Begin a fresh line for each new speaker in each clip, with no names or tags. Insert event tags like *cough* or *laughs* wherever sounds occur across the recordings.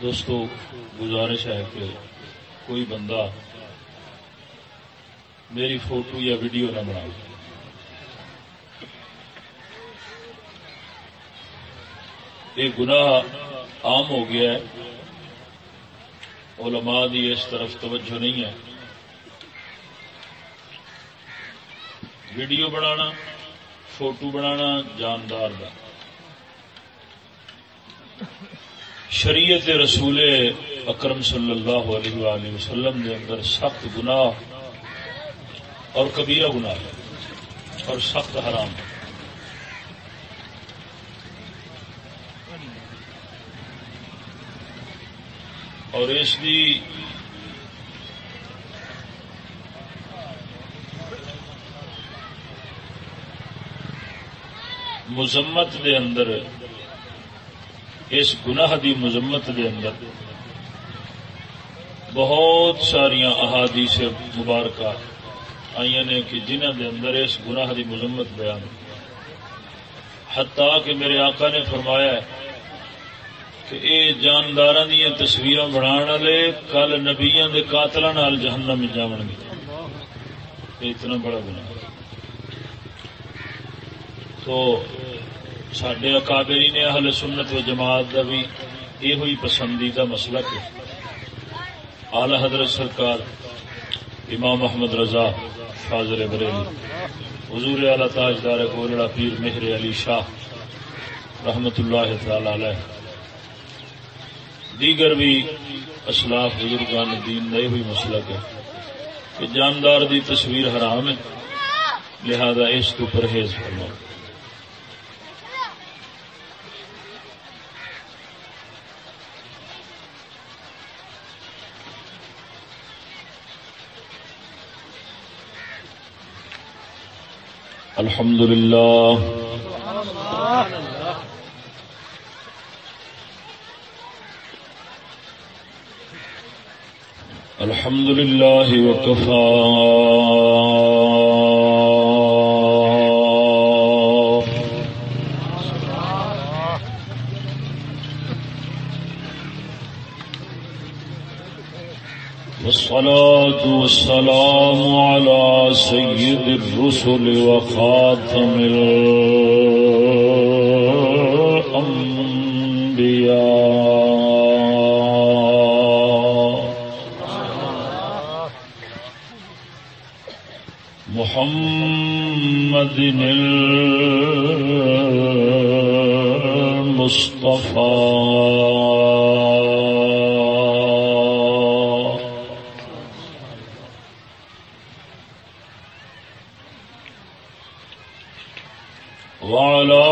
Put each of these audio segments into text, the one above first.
دوستو، گزارش ہے کہ کوئی بندہ میری فوٹو یا ویڈیو نہ بنا یہ گناہ عام ہو گیا ہے۔ علماء دی اس طرف توجہ نہیں ہے۔ ویڈیو بنانا، فوٹو بنانا، جاندار کا شریعت رسول اکرم صلی اللہ علیہ وآلہ وسلم کے اندر سخت گناہ اور کبیرہ گناہ ہے اور سخت حرام ہے۔ اور اس کی مذمت دے اندر، اس گناہ دی مذمت دے اندر بہت ساریا احادیث مبارکہ آئی نے کہ جنہ دے اندر اس گناہ دی مذمت بیان حتیٰ کہ میرے آقا نے فرمایا ہے کہ یہ جاندار دیا تصویر بنا والے، کل نبیا کے قاتل جہنم میں گے۔ اتنا بڑا گناہ تو سڈے اکابری نے اہل سنت و جماعت کا بھی یہ ہوئی پسندیدہ مسئلہ کہ آل حضرت سرکار امام محمد رضا فاضر بریلی حضور اعلی تاجدار گولڑا پیر مہر علی شاہ رحمت اللہ تعالی علیہ دیگر بھی اسلاف بزرگان دین نئے ہوئی مسلک ہے کہ جاندار دی تصویر حرام ہے، لہذا اس کو پرہیز فرماؤ۔ الحمد لله. الحمد لله وكفى. والصلاة والسلام على سيد الرسل وخاتم الأنبياء. محمد المصطفى. وعلى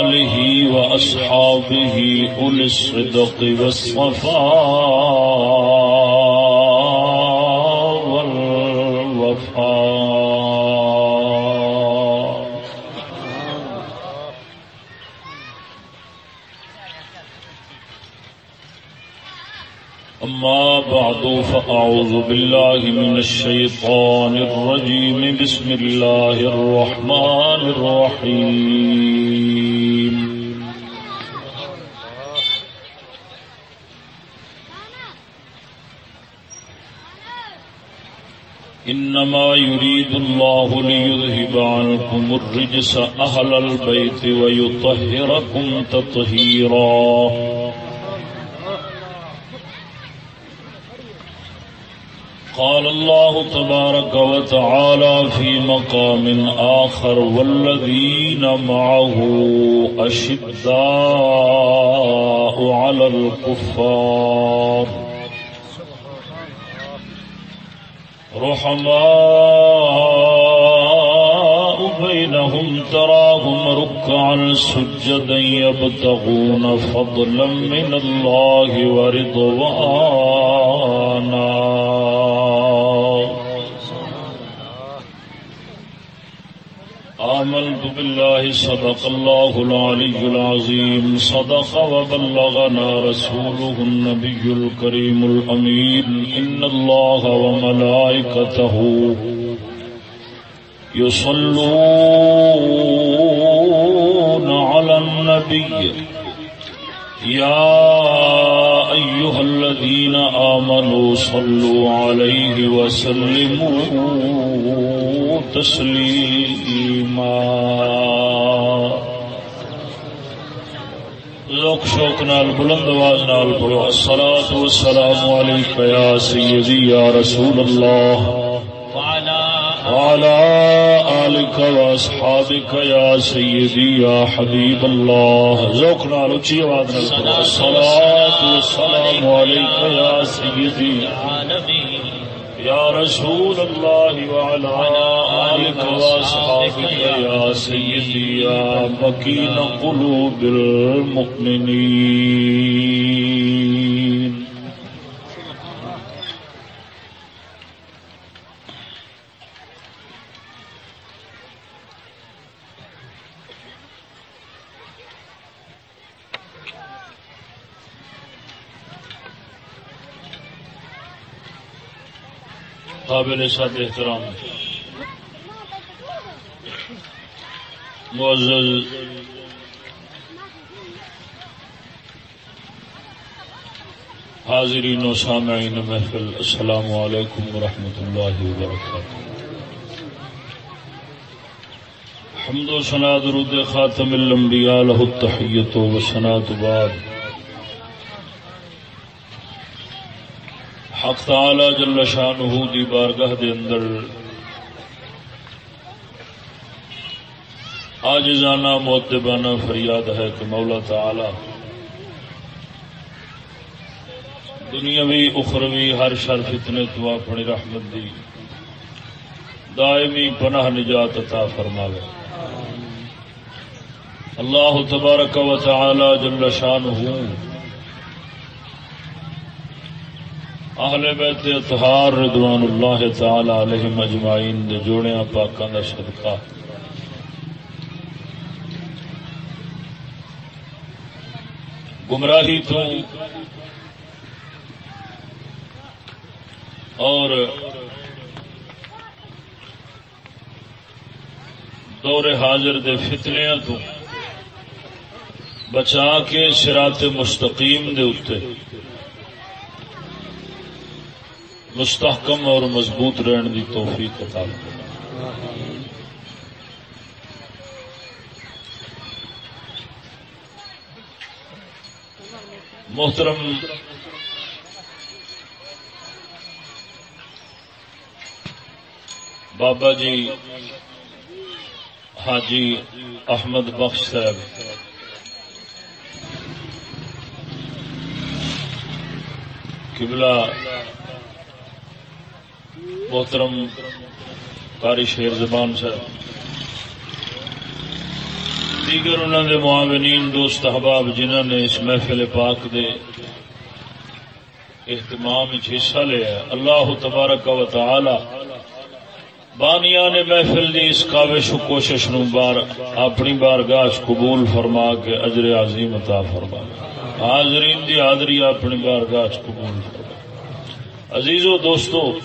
آله وأصحابه أولي الصدق والصفاء. بعد، فأعوذ بالله من الشيطان الرجيم. بسم الله الرحمن الرحيم. إنما يريد الله ليذهب عنكم الرجس أهل البيت ويطهركم تطهيرا. قال الله تبارك وتعالى في مقام آخر والذين معه أشداء على الكفار. رحماء بينهم تراهم ركعا سجدا يبتغون فضلا من الله ورضوانا. آمنت بالله صدق الله العلي العظيم. صدق وبلغنا رسوله النبي الكريم الأمين. إن الله وملائكته يصلون على النبي. يا أيها الذين آمنوا صلوا عليه وسلموا تسليما. ذوق شوق نال، بلند آواز نال پڑھو الصلاة والسلام عليك يا سيدي يا رسول الله وعلى آلك وأصحابك يا سيدي يا حبيب الله. ذوقنا لچی آواز الصلاة والسلام عليك يا سيدي. يا رسول الله وعلى آلك وأصحابك يا سيدي يا مكين قلوب المؤمنين. قابل سات احترام. معزز. حاضرین و سامعین محفل، السلام علیکم ورحمۃ اللہ وبرکاتہ. حمد و سنا درود خاتم الانبیاء له التحیت و سنات بعد. حق تعالی جل شانہ دی بارگاہ دے اندر۔ آجزانہ معتبانہ فریاد ہے کہ مولا تعالی دنیاوی، اخروی، ہر شر فتنے تو اپنی رحمت دی دائمی پناہ نجات عطا فرماوے۔ اللہ تبارک و تعالی جل شانہ اہل بیت اطہار رضوان اللہ تعالی علیہ مجمعین دے جوڑیاں پاکاں دا صدقہ۔ گمراہی تو اور دور حاضر دے فتنیاں تو بچا کے سرات مستقیم دے اتے مستحکم اور مضبوط رہن کی توفیق عطا محترم، بابا جی حاجی احمد بخش صاحب۔ قبلہ محترم قاری شیر زبان صاحب، دیگر انہوں نے معاونین دوست احباب جنہوں نے اس محفل پاک دے اہتمام حصہ لیا اللہ تبارک و تعالی بانیا نے محفل دی اس کاوش و کوشش نو بار اپنی بار گاہ قبول فرما کے اجر عظیم عطا فرما۔ حاضرین دی حاضری اپنی بار گاہ قبول فرما۔ عزیزو دوستو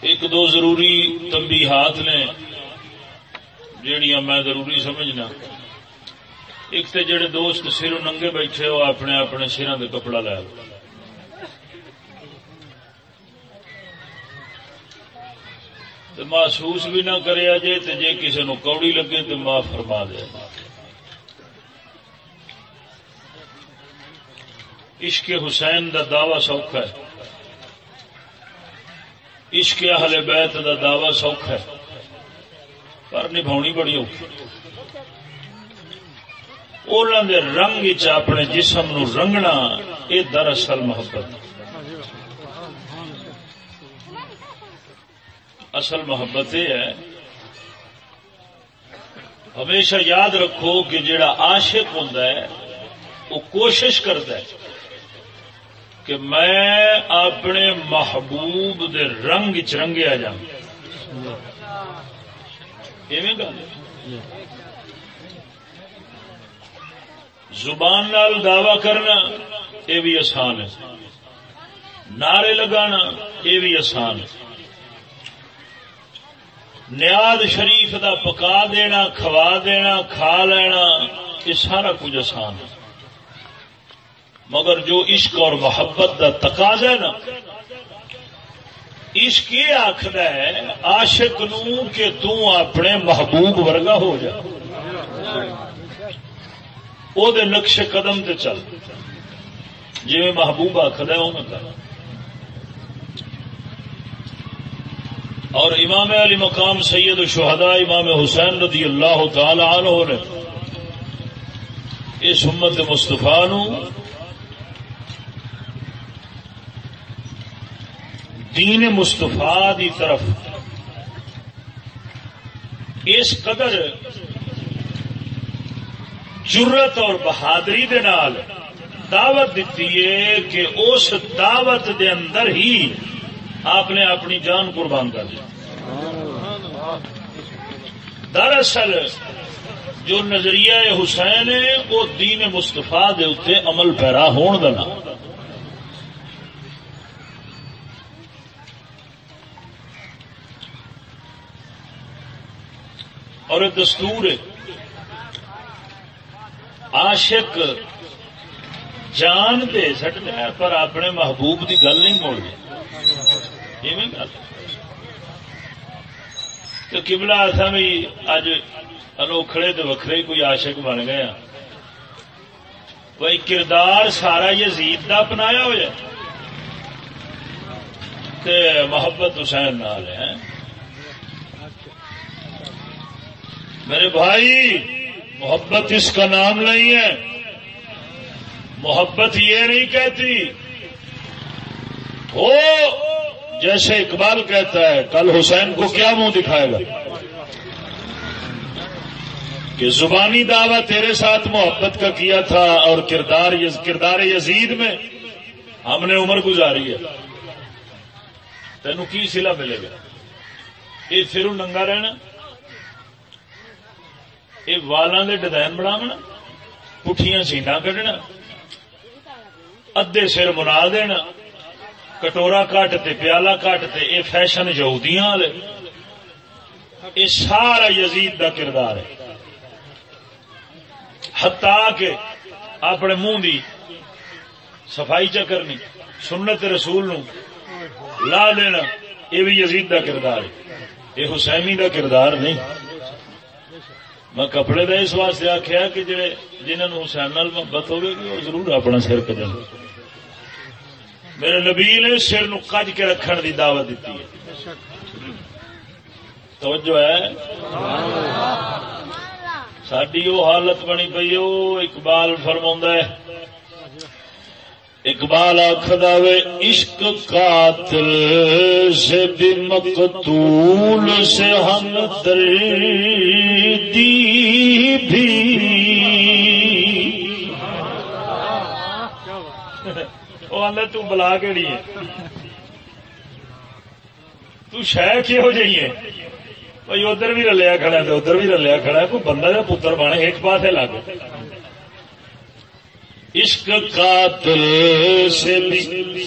ایک دو ضروری تنبیہات نے جہیا میں ضروری سمجھنا۔ ایک تو جڑے دوست سر ننگے بیٹھے ہو اپنے اپنے سروں کے کپڑا لے محسوس بھی نہ کرے جے تے جے کسی نو کوڑی لگے تو معاف فرما دے۔ عشق حسین دا دعوی سوکھا ہے۔ عشق اہل بیت دا دعوی سوکھا ہے، پر نبھاونی بڑی اوکھی۔ دے رنگ چ اپنے جسم نو رنگنا یہ دراصل محبت۔ اصل محبت یہ ہے، ہمیشہ یاد رکھو کہ جڑا عاشق ہوں وہ کوشش کرتا ہے۔ کہ میں اپنے محبوب دے رنگ چرنگیا جا زبان نال دعوی کرنا، یہ بھی آسان ہے۔ نعرے لگانا، یہ بھی آسان ہے۔ نیاد شریف دا پکا دینا، کھوا دینا، کھا لینا، یہ سارا کچھ آسان ہے۔ مگر جو عشق اور محبت کا تقاض ہے نا، عشق یہ آخر ہے، عاشق نو کہ تو اپنے محبوب ورگا ہو جا۔ وہ نقش قدم تے چل۔ جی محبوب آخر ہے وہ میں کر۔ اور امام علی مقام سید شہداء امام حسین رضی اللہ تعالی عنہ نے اس امت مستفا نو دین مستفا دی طرف۔ اس قدر جرت اور بہادری دے نال دعوت دیتی ہے کہ اس دعوت دے اندر ہی آپ نے اپنی جان قربان کر دی۔ دراصل جو نظریہ حسین ہے، وہ دین مستفا دے اتنے عمل پیرا ہون کا نام اور ایک دستور عاشق جان دے سکتا پر اپنے محبوب کی گل نہیں موڑ تو کبلا اصا بھی اج انوکھڑے تو وکھرے کوئی عاشق بن گیا ہاں۔ بھائی کردار سارا یزید کا اپنایا ہوا محبت حسین نال ہے۔ میرے بھائی، محبت اس کا نام نہیں ہے۔ محبت یہ نہیں کہتی۔ ہو جیسے اقبال کہتا ہے، کل حسین کو کیا منہ دکھائے گا؟ کہ زبانی دعویٰ تیرے ساتھ محبت کا کیا تھا اور کردار کردار یزید میں ہم نے عمر گزاری ہے۔ تینوں کی سلا ملے گا؟ یہ پھر ننگا رہنا؟ یہ والا دے ڈیزائن بناونا پٹھیاں سینا کڈنا ادے سر منا دینا کٹورا کٹ تے پیالہ کٹ تے اے فیشن یہودیاں والے یہ سارا یزید دا کردار ہے ہتا کے اپنے منہ دی صفائی چکرنی سنت رسول نو لا دینا یہ بھی یزید دا کردار ہے یہ حسینی دا کردار نہیں میں کپڑے کا اس واسطے آخیا کہ جڑے جنہوں حسین نال محبت ہوگی وہ ضرور اپنا سر کجن میرے نبی نے سر نو کج کے رکھنے کی دعوت دیتی ہے۔ توجہ ہے؟ ساری وہ حالت بنی پی وہ اقبال فرما ہے اقبال آخر عشق قاتل سے بھی مقتول سے ہم دردی بھی۔ تو بلا کہڑی ہے؟ تو شہ کہو جی ہے؟ بھائی، ادھر بھی رلیا کھڑا ہے، ادھر بھی رلیا کھڑا ہے، کوئی بندہ کا پتر بنے، ایک پاس لگ۔ عشق قاتل سے بھی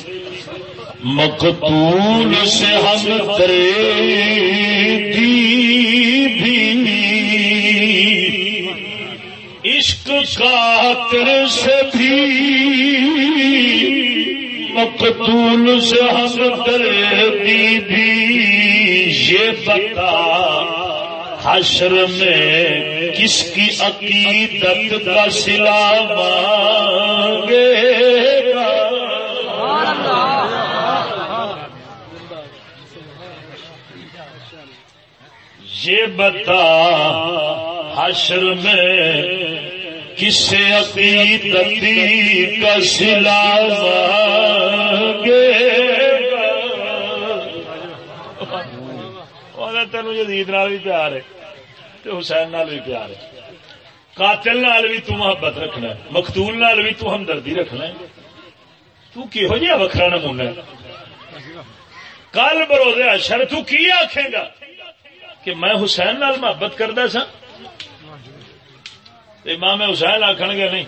مقتول سے ہم تری بھی عشق قاتل سے بھی مقتول سے ہم دردی بھی۔ یہ بتا حشر میں کس کی عقیدت کا سلا مانگے یہ بتا حشر میں کس عقیدت کا سلا مانگے تین جدید نال بھی پیار ہے تو حسین نال بھی پیار ہے۔ قاتل نال بھی تو محبت رکھنا ہے، مقتول نال بھی تو ہمدردی رکھنا ہے۔ تہو جہا وکرا نمونا کل بروزے اشر تو کی آخے گا کہ میں حسین نال محبت کرتا سا امام حسین آخن گے نہیں،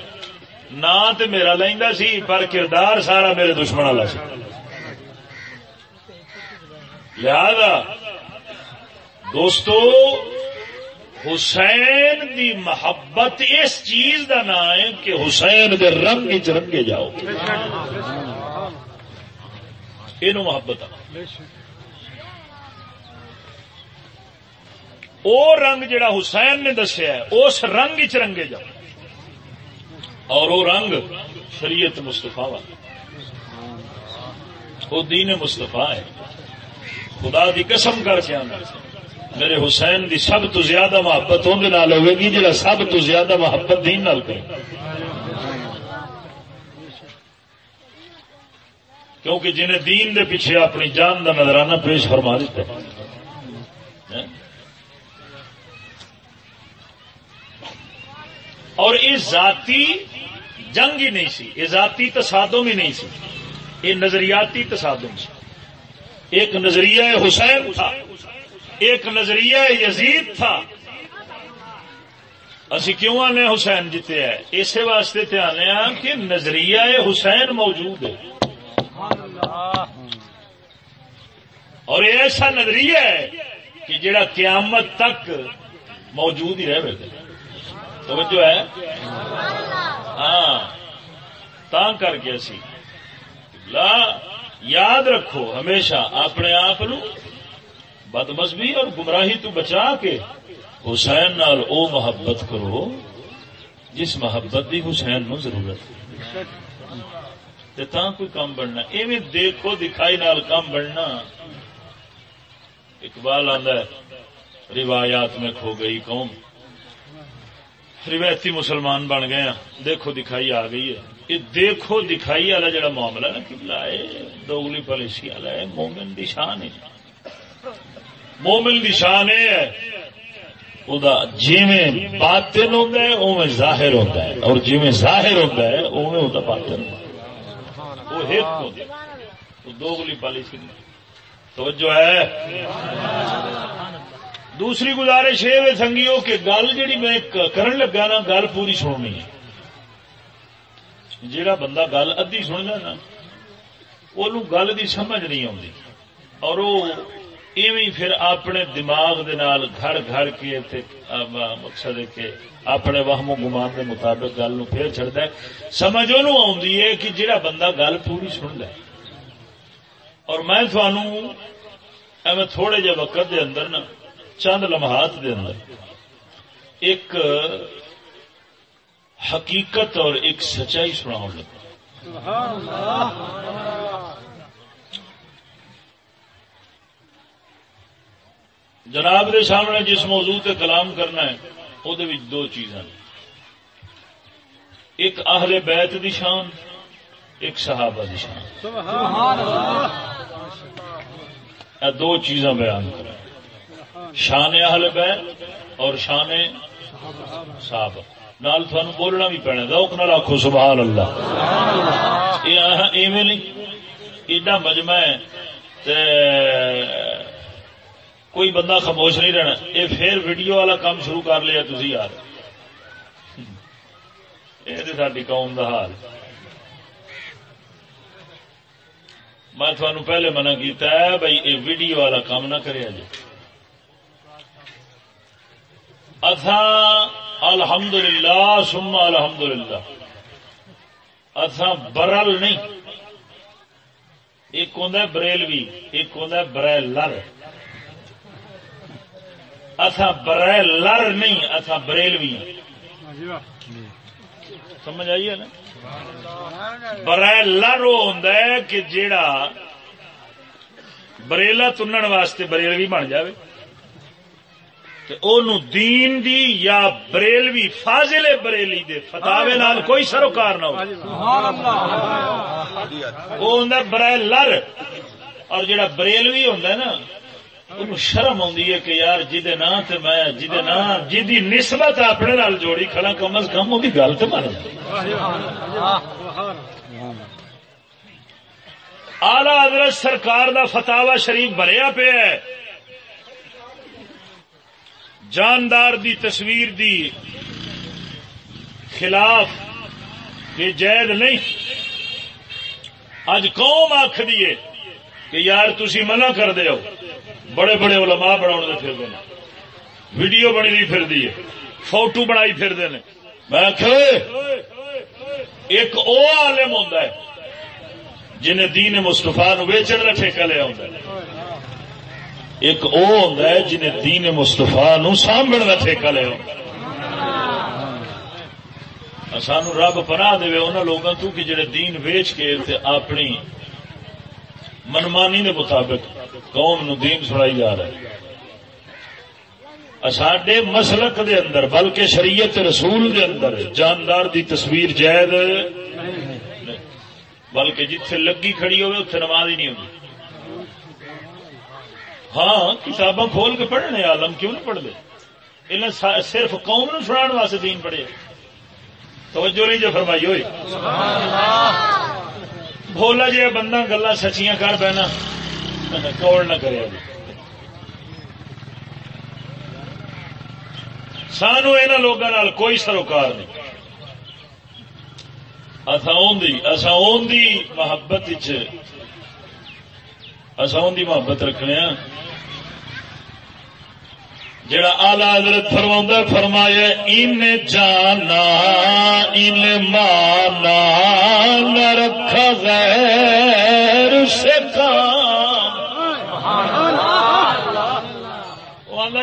نہ تو میرا لینا سی، پر کردار سارا میرے دشمن والا سی۔ لہذا دوستو، حسین دی محبت اس چیز دا نام ہے کہ حسین دے رنگ چ رنگے جاؤ۔ یہ محبت او رنگ جڑا حسین نے دسیا ہے، اس رنگ چ رنگے جاؤ۔ اور وہ رنگ شریعت مستفا والا۔ وہ دین مستفا ہے۔ خدا دی قسم کر کے آنا۔ میرے حسین دی سب تو زیادہ محبت اندر ہوئے گی جا سب تو زیادہ محبت دین نال کرے۔ کیونکہ جنہیں دین دے پیچھے اپنی جان کا نظرانہ پیش فرما دیتا ہاں؟ اور یہ ذاتی جنگ ہی نہیں سی، یہ ذاتی تصادم ہی نہیں سی۔ یہ نظریاتی تصادم سی۔ ایک نظریہ حسین تھا۔ ایک نظریہ یزید تھا۔ اسی کیوں آنے حسین جیتے ہیں؟ اسی واسطے تے آنے ہیں کہ نظریہ حسین موجود ہے۔ اور یہ ایسا نظریہ ہے کہ جڑا قیامت تک موجود ہی رہے توجہ ہے؟ ہاں۔ تا کر کے سی لا، یاد رکھو ہمیشہ اپنے آپ بد مذہبی اور گمراہی تو بچا کے حسین نال او محبت کرو، جس محبت کی حسین نو ضرورت تا کوئی کام بننا، ایویں دیکھو، دکھائی نال کام بننا۔ اقبال آدھا روایات میں کھو گئی قوم۔ روایتی مسلمان بن گئے ہیں۔ دیکھو، دکھائی آ گئی ہے۔ یہ دیکھو، دکھائی والا جڑا معاملہ نا کبلا ہے دوگلی پالیسی والا ہے، مومن دی شان ہے۔ مومن دی شان یہ ہے جی باطن ہوتا ہے اوے ظاہر ہوتا ہے۔ اور جی ظاہر ہوتا ہے اوے ہوتا باطن۔ وہ ایک دوگلی پالیسی توجہ ہے۔ دوسری گزارش یہ سنگیو کہ گل جی میں کرن لگا نا، گل پوری سننی ہے۔ جہاں بندہ گل ادھی سننا نا وہ گل کی سمجھ نہیں آتی اور وہ ایویں پھر اپنے دماغ دے نال گھر گھر کے مقصد کے اپنے وہم و گمان کے مطابق گل نو پھر چڑھتا ہے۔ سمجھ وہ آتی ہے کہ جہاں بندہ گل پوری سن ہے۔ اور میں تھانوں میں تھوڑے جہ وقت دے اندر نا، چند لمحات دے اندر ایک حقیقت اور ایک سچائی سنا لگا۔ جناب دے سامنے جس موضوع تے کلام کرنا ہے وہ دو چیزاں ایک اہل بیت دی شان ایک صحابہ دی شان۔ دو چیزاں بیان کر شان اہل بیت اور شان صحابہ۔ نال تھن بولنا بھی پینا روک نہ رکھو سبحان اللہ ایویں نہیں ایڈا مجمع ہے کوئی بندہ خاموش نہیں رہنا۔ یہ پھر ویڈیو والا کام شروع کر لیا تھی یار۔ یہ ساری قوم کا حال۔ میں تھانوں پہلے منع کیتا ہے بھائی یہ ویڈیو والا کام نہ کرے جی اتھا الحمد للہ سما الحمد للہ اصا برل نہیں۔ ایک ہوں بریلوی، ایک ہوں برائلر اصا برائلر نہیں اصا بریلوی سمجھ آئیے نا؟ برائلر وہ ہوں کہ جیڑا بریلا تنن واسطے بریلوی بن جائے دین دی یا بریلوی فاضل بریلی دے فتاوے نال کوئی سروکار نہ ہو برائے لر۔ اور جڑا بریلوی ہوں نا ان شرم آدھی ہے کہ یار جی نا تے میں جی نا جی نسبت اپنے نال جوڑی، کھڑا کم از کم وہ گل تو مان آلہ حضرت سرکار دا فتوا شریف بھریا پیا ہے۔ جاندار دی تصویر دی خلاف یہ جائز نہیں۔ اج قوم آخ دیے کہ یار تھی منع کر دے بڑے بڑے علماء بنا پھر دے ویڈیو بنی نہیں پھر دی فوٹو بنائی پھر دے میں ایک او عالم ہوتا ہے، جنہیں دین مستفا نو ویچن کا ٹھیکہ لیا ہوتا ہے۔ ایک او ہوتا ہے، جنہیں دین مستفا نو سامنے کا ٹھیکہ لیا ہوتا ہے۔ سان رب پناہ دے ان لوگوں تو کہ جڑے دین ویچ کے اپنی منمانی دے مطابق قوم نو دین سنائی جا رہا ہے۔ ساڈے مسلک دے اندر، بلکہ شریعت رسول دے اندر جاندار دی تصویر جائد بلکہ جتھے لگی کھڑی ہوئے اتنے نماز ہی نہیں ہوگی ہاں کتاباں کھول کے پڑھنے عالم کیوں نہیں پڑھتے؟ صرف قوم نو سنا واسطے دین پڑھے۔ توجہ نہیں جو فرمائی ہوئی۔ بولا جی بندہ گلا سچیاں کر پینا کوڑ نہ کرے۔ سانو یہاں لوگوں کوئی سروکار نہیں۔ اصا دی محبت اصا دی محبت رکھنے جڑا آلہ حضرت فرما فرمایا ان جانا ان مانا، نہ رکھا غیر سے کام.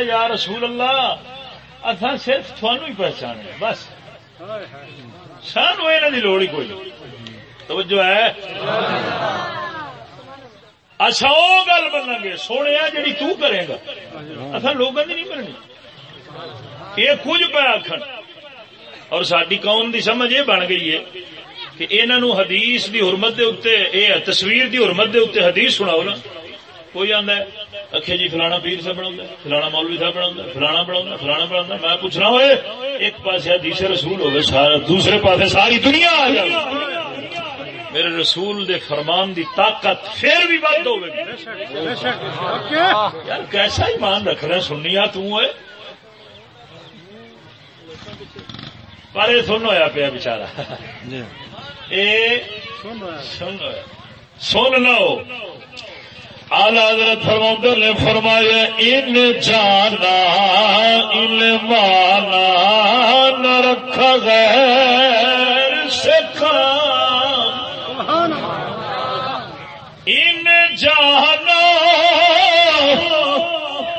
یا رسول اللہ اتھا صرف تھانو ہی پہچانے بس۔ سانو یہاں کی لوڑ ہی کوئی توجہ ہے؟ اچھا وہ گل بنا گے سونے جی کرے گا۔ اصا لوگوں کی نہیں بننی۔ یہ کچھ پہ آخر اور ساری قوم کی سمجھ یہ بن گئی ہے کہ انہوں حدیث دی حرمت دے اتنے یہ تصویر دی حرمت دے اتنے حدیث سناؤ نا۔ کوئی آدھا اکھے جی فلانا پیر سے بنا فلانا مولوی صاحب بنا فلانا بنا فلانا بنا میں پوچھنا ہوئے، ایک پاس حدیث رسول ہوگا دوسرے پاس ساری دنیا آ جائے میرے رسول دے فرمان دی طاقت پھر بھی بند ہو یار کیسا ایمان رکھ رہا سنیا تمہیں پر یہ سن ہوا پیا بچارا سن لو آلہ حضرت فرما نے فرمایا ان جانا ان مانا نہ رکھا غیر سے جانا،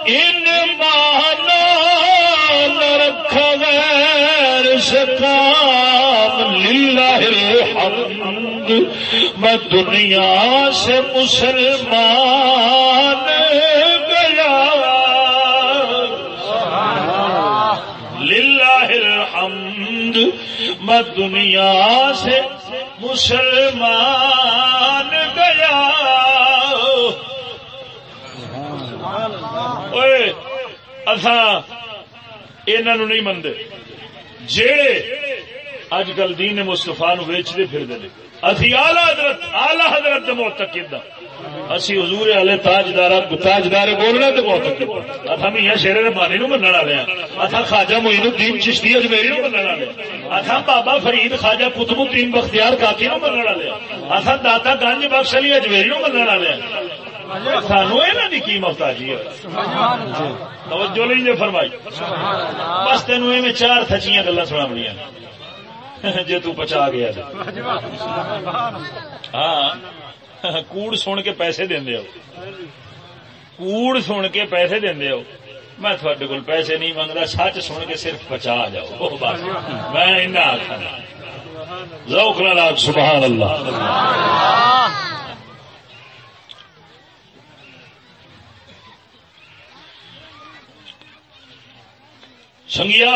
ان مانا رکھ غیر شکام للہ الحمد۔ میں دنیا سے مسلمان گیا۔ للہ الحمد۔ میں دنیا سے مسلمان گیا۔ انہوں نہیں منتے جڑے اج کل دین مستفا نو ویچتے پھرتے ہیں اسی آلہ حضرت آلہ حضرت موتقد اسی حضور والے تاجدار تاجدار بولنا تو موتقد اتھا میاں شیر ربانی نو منن والے ہاں۔ اتھا خواجہ معین الدین چشتی اجمیری نو منن والے ہاں۔ اتھا بابا فرید خواجہ قطب الدین بختیار کاکی نو منن والے ہاں۔ اتھا داتا گنج بخش علی اجمیری نو منن والے ہاں۔ سانو یہ کی محتاجی ہے توجہ نہیں جو فرمائی۔ بس تینوں میں چار تھچیاں گلا سنا جی تچا گیا۔ ہاں۔ کوڑ سن کے پیسے دے کوڑ سن کے پیسے دے میں تھوڑے کول پیسے نہیں منگتا سچ سن کے صرف بچا جاؤ۔ بس۔ میں آخر ذوق سبحان اللہ۔ سنگیا،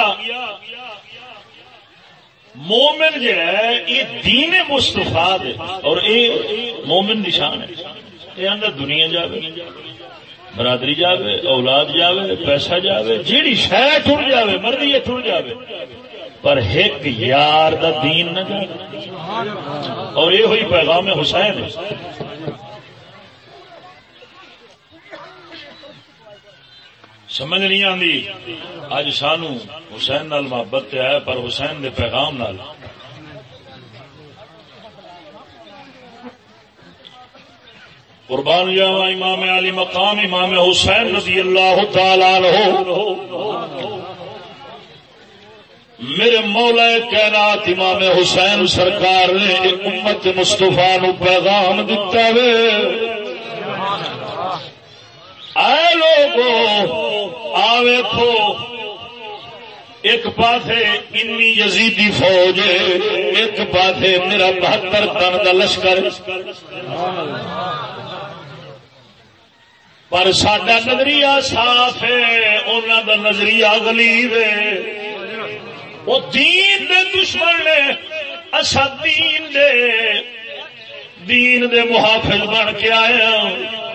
مومن جڑا ہے، یہ دین مستفا اور یہ مومن نشان ہے۔ یہ اندر دنیا جاوے، برادری جاوے، اولاد جاوے، پیسہ جاوے، جیڑی شہ ٹر جاوے، مرضی ہے ٹر جاوے، پر ایک یار دا دین نہ جائے اور یہ ہوئی پیغام حسین۔ سمجھ نہیں آتی اج سانو حسین نال محبت ہے، پر حسین دے پیغام نال۔ قربان جاوا امام علی مقام، امام حسین رضی اللہ تعالی عنہ۔ میرے مولا کائنات امام حسین سرکار نے ایک امت مستفا نو پیغام دتا وے۔ آئے لوگو آویکھو ایک پاسے انی یزیدی فوج ایک پاسے میرا بہتر تن کا لشکر پر سڈا نظریہ صاف ہے انہوں کا نظریہ گلیب ہے۔ وہ دین دے دشمن نے اصا دین دے دین دے محافظ بن کے آئے ہاں۔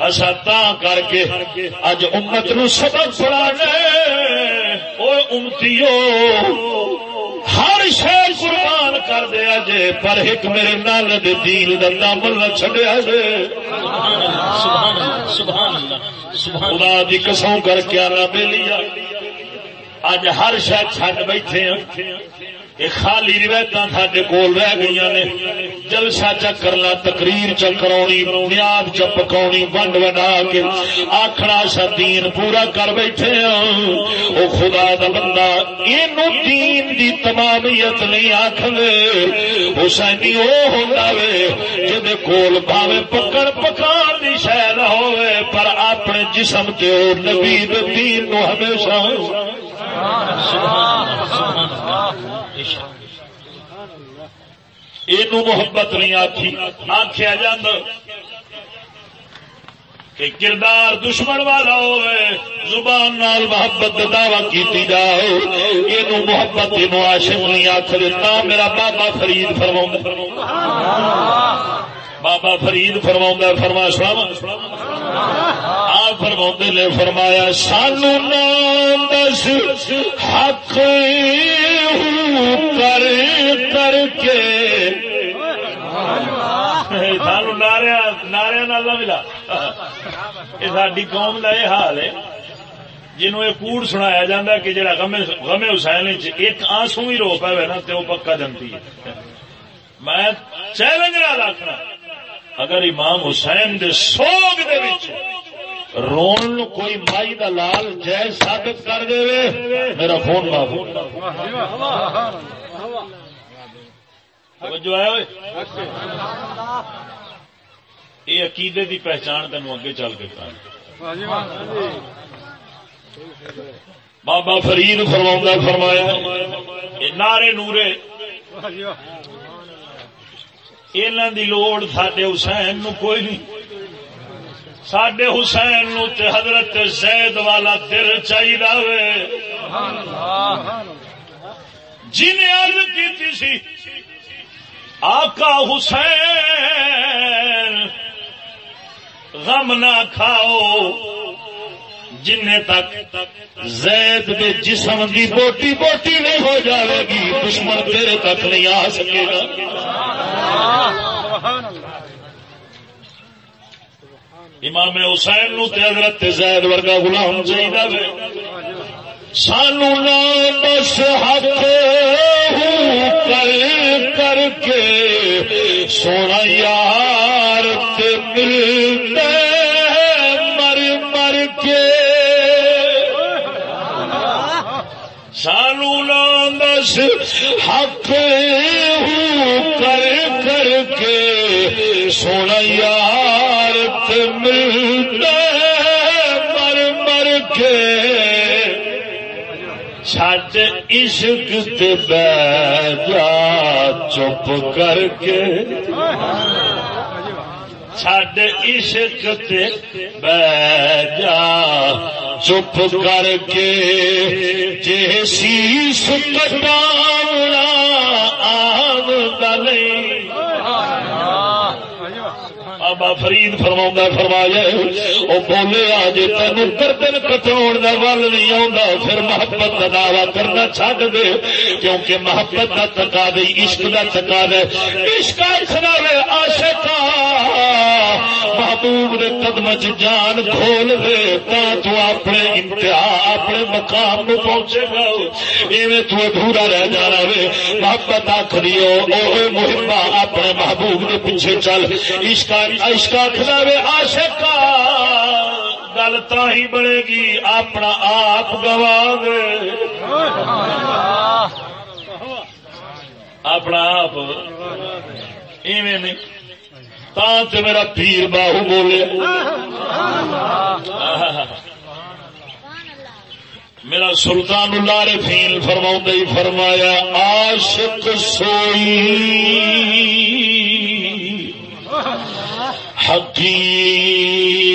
اصا تا کر کے اج امت نو سبق پڑھا وہ امتی ہر شہر قربان کر دیا جے پر ایک میرے نال دے دین دا دامن نہ چھڈیا جے۔ خدا دی قسم کر کے آنا بے لیا۔ اج ہر شاید چڈ بیٹھے ہیں۔ خالی روایت سڈے کول رہ گئی نے۔ جلسہ چک کرنا، تقریر چکرونی بنیاد چ پکاؤنی ونڈ وڈا کے آخنا سا دین پورا کر بیٹھے ہوں وہ خدا دا بندہ یہ دین دی تمامیت نہیں آخ حسینی وہ ہوتا وے جی کول پاوے پکڑ پکان کی شہ نہ ہوئے پر اپنے جسم کے نبی دین نو ہمیشہ یہ محبت نہیں آخی آخیا جانا کہ کردار دشمن والا ہوئے زبان نال محبت دعوی کی جائے یہ محبت عاشق نہیں آخ دیتا میرا بابا فرید فرما بابا فرید فرما فرما سلام آپ فرما نے فرمایا سانو نام دس حق کر کر کے. سانو ناریا ناریا نالا ملا۔ یہ ساری قوم کا یہ حال ہے۔ جنوں یہ کوڑ سنایا جا کہ جڑا غمے حسین ایک آنسو ہی رو پائے نا تو پکا جنتی ہے۔ میں چیلنج نہ رکھنا اگر امام حسین دے سوگ دے وچ رون کوئی مائی دا لال جائز ثابت کر دے میرا فون جو ہے یہ عقیدے دی پہچان تین اگے چل کے بابا فرید فرما فرمایا نارے نورے انہوں دی لوڑ سڈے حسین نو کوئی نہیں۔ سڈے حسین نو تے حضرت زید والا دل چاہیے جن ارد کی سی، آقا حسین، غم نہ کھاؤ۔ جن تک زید دے جسم دی بوٹی بوٹی نہیں ہو جاوے گی، دشمن تیرے تک نہیں آ سکے گا۔ امام حسین نو تے حضرت زید ورگا غلام چاہیے سانو نام بس حق کر کر کے سونا یار ملتے مر مر کے۔ سانو نام بس حق کر کر کے سونا یار عشق تے جا چپ کر کے۔ سڈ عشق تے جا چپ کر کے۔ جیسی شیش کٹانا آم نہیں بابا فرید فرما فرمایا وہ بولے آج تین گردن کٹاؤ کا ول نہیں آتا پھر محبت کا دعوی کرنا چڈ دے، کیونکہ محبت کا تکا دے عشق کا تکا دے عشق آشکا محبوب نے قدم چ جان کھول دے تا تو اپنے انتہا، اپنے مقام میں پہنچے گا۔ ایویں تو ادھورا رہ جانا وے۔ محبت آخری محبا اپنے محبوب کے پیچھے چل۔ عشق آخلا وے، عاشق گل تا ہی بنے گی، اپنا آپ گوا دے اپنا آپ۔ ایویں نہیں۔ میرا پیر باہو بولے۔ میرا سلطان اللہ فیل فرما ہی فرمایا عاشق سوئی۔ حقیقی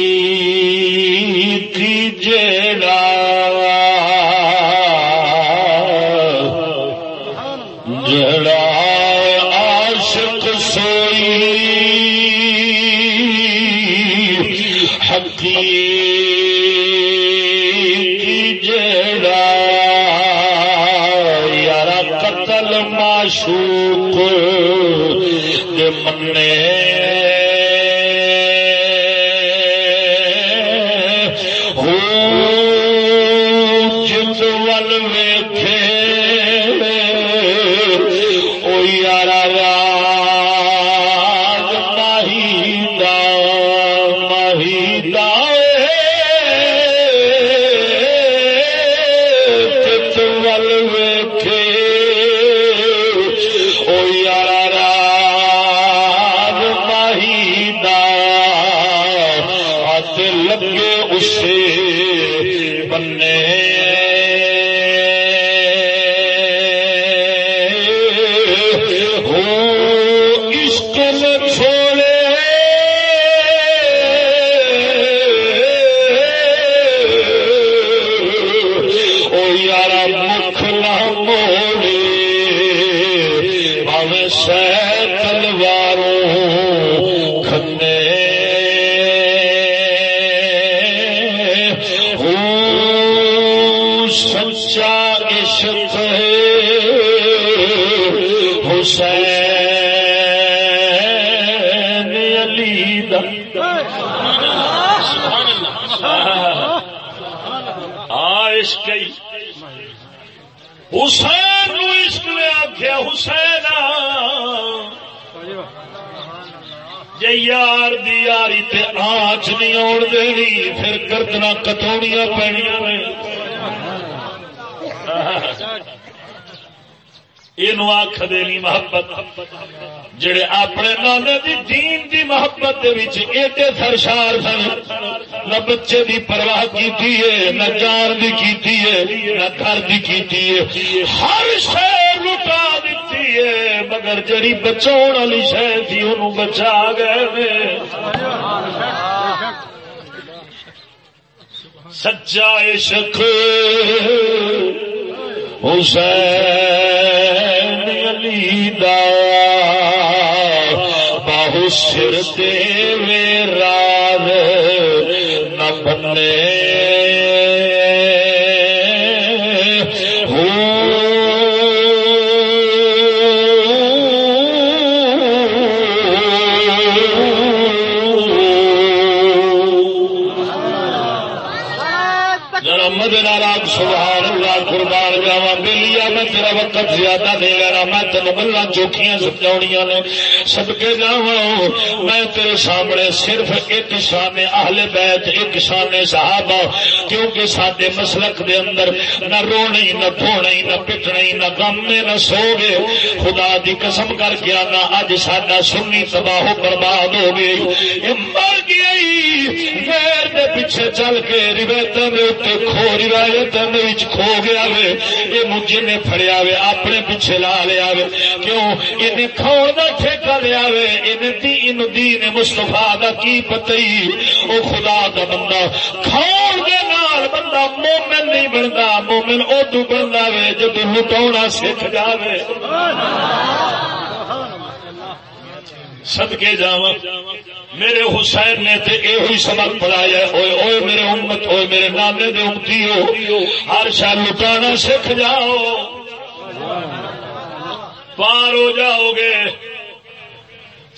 نہیں آن دینی، پھر گردنا کتوڑیاں پہنیا یہ آخ دینی محبت۔ جڑے اپنے نانے دی دین دی محبت ایڈے سرشار سن، نہ بچے دی پرواہ کی نہ جان دی کی نہ گھر دی کی ہر شہر لٹا دیتی ہے، مگر جڑی بچاؤ والی شہر تھی انہوں بچا گئے سچا عشق حسین علی دا بہو سر تے مدد آپ سبحان اللہ قربان جاوا بہلی میں تیرا وقت زیادہ دے لینا میں تین گلا چوکھیاں سمجھا نے سدکے جا میں تیرے سامنے صرف ایک شان اہل بیت، ایک شان صحابہ، کیونکہ سڈے مسلک دے اندر نہ رونے، نہ دھونے، نہ پٹنے، نہ گمے نہ سو گے خدا دی قسم کر کے آنا اج سڈا سنی تباہ برباد ہو گئی مر گئی۔ غیر دے پیچھے چل کے روایتوں کے کھو روایتوں کھو گیا وے۔ یہ مجھے نے فڑیا وے، اپنے پیچھے لا لیا وے۔ کیوں؟ انہیں کھاؤ کا ٹھیکا لیا وے۔ ان دین دین مستفا کا کی پتئی وہ خدا کا بندہ۔ کھاؤ دے نال بندہ مومن نہیں بنتا مومن ادو بنتا وے جب لٹا سیکھ جائے سدکے جا میرے حسین نے تے اے ہوئی سبق پڑھایا اوئے اوئے میرے امت ہوئے میرے نانے دے امتی ہو ہر شاہ لٹانا سیکھ جاؤ۔ پار ہو جاؤ گے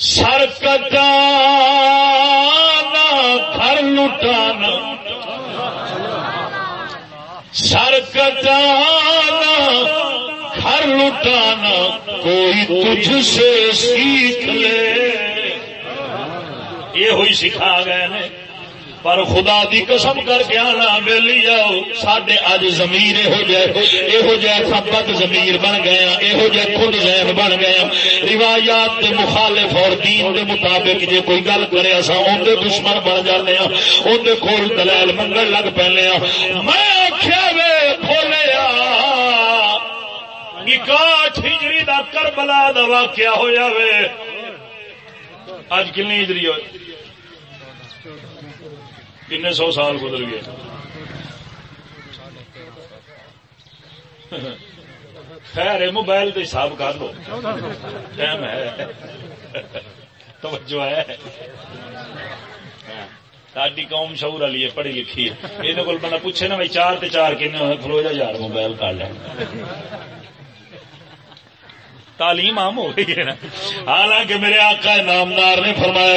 سر کٹا لٹانا۔ سر کٹانا گھر لٹانا کوئی تجھ سے سیکھ لے۔ یہ ہوئی سکھا گئے نے۔ پر خدا دی قسم کر کے آنا ویلی جاؤ سڈے اج زمیر یہو یہو جہ بد زمیر بن گیا ہاں، یہو جہ خود ذہن بن گیا ہاں۔ روایات کے مخالف اور دین دے مطابق جے کوئی گل کرے اصا اندر دشمن بن جانے اندر ہاں۔ کول دلائل منگل لگ پہ میں آخیا وے کھولیا اکاٹھ ہجری دا کربلا دا واقعہ ہوا وے اج کنی ہجری ہوئی کن سو سال گزر گئے۔ خیر موبائل تو حساب کر لو۔ ٹائم ہے۔ توجہ ہے۔ ہاں، ساری قوم شعور والی ہے، پڑھی لکھی ہے۔ یہ بندہ پوچھے نا بھائی، چار تے چار کن کھلو جا یار موبائل کر لیں تعلیم عام ہو گئی ہے نا۔ حالانکہ میرے آقا نامدار نے فرمایا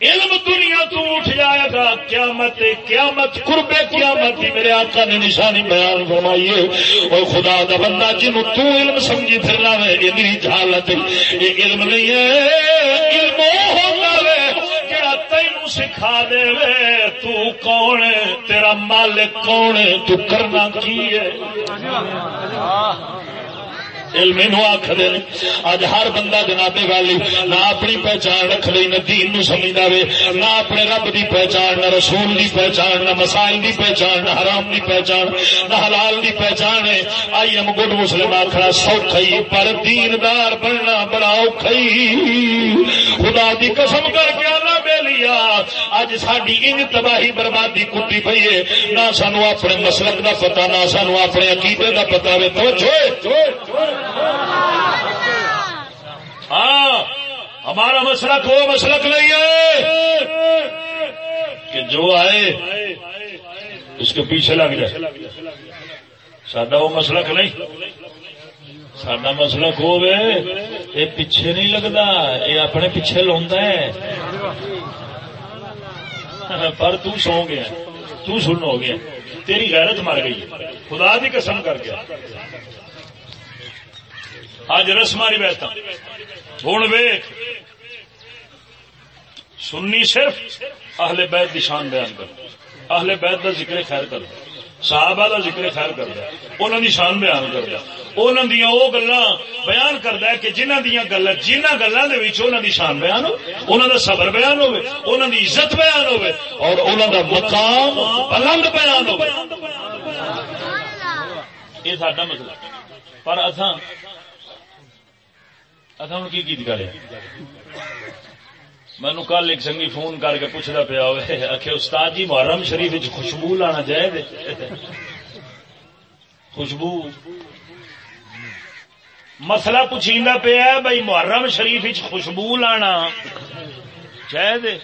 علم دنیا تو اٹھ جائے گا، قیامت قیامت قربے قیامت میرے آقا نے نشانی بیان فرمائی ہے اور خدا دا بندہ جنوں تو علم سمجھی پھرنا ہے یہ میری جہالت یہ علم نہیں ہے، علم ہوتا ہے تین سکھا دے تو کون تیرا مالک کون تو کرنا کی ہے؟ علم آخر اج ہر بندہ جنابے والی نہ اپنی پہچان رکھ لی نہ دین نو سمجھتا وے، نہ اپنے رب دی پہچان، نہ رسول دی پہچان، نہ مسائل دی پہچان، نہ حرام دی پہچان، نہ حلال دی پہچان ہے۔ آئی ایم گڈ مسلم آخر سوکھئی پر دیندار بننا بڑا اوکھئی خدا دی قسم کر کے آنا بے لیا اج ساری ان تباہی بربادی کٹی پی ہے۔ نہ سانو اپنے مسلک کا پتا نہ سانو اپنے عقیدے کا پتا وے۔ تو ہاں ہمارا مسلک وہ مسلک نہیں ہے کہ جو آئے، اس کے پیچھے لگ جائے۔ سڈا وہ مسلک نہیں۔ سڈا مسلک ہو یہ پیچھے نہیں لگتا، یہ اپنے پیچھے لا ہے۔ پر تو سو گیا، تو سن ہو گیا۔ تیری غیرت مر گئی خدا کی قسم کر گیا اج رسم روایت ہوں ویخ سننی صرف اہل بیت کی شان بیان کر۔ اہل بیت کا ذکر خیر کر۔ صحابہ کا ذکر خیر کرتا انہوں کی شان بیان کرتا انہوں دیا وہ گلا بیان کرتا ہے کہ جنہ دیا گلا جنہ گلوں کی شان بیان ہو انہوں کا صبر بیان ہوے انہوں کی عزت بیان ہوے، اور انہوں کا مقام بلند بیان ہو یہ سارا مسئلہ مطلب۔ پر اتنا ہوں کی کرے مینو کل ایک سنگی فون کر کے پوچھتا پیا ہوئے استاد جی محرم شریف خوشبو لانا چاہیے خوشبو؟ مسلا پوچھا پیا بھائی محرم شریف خوشبو لانا چاہیے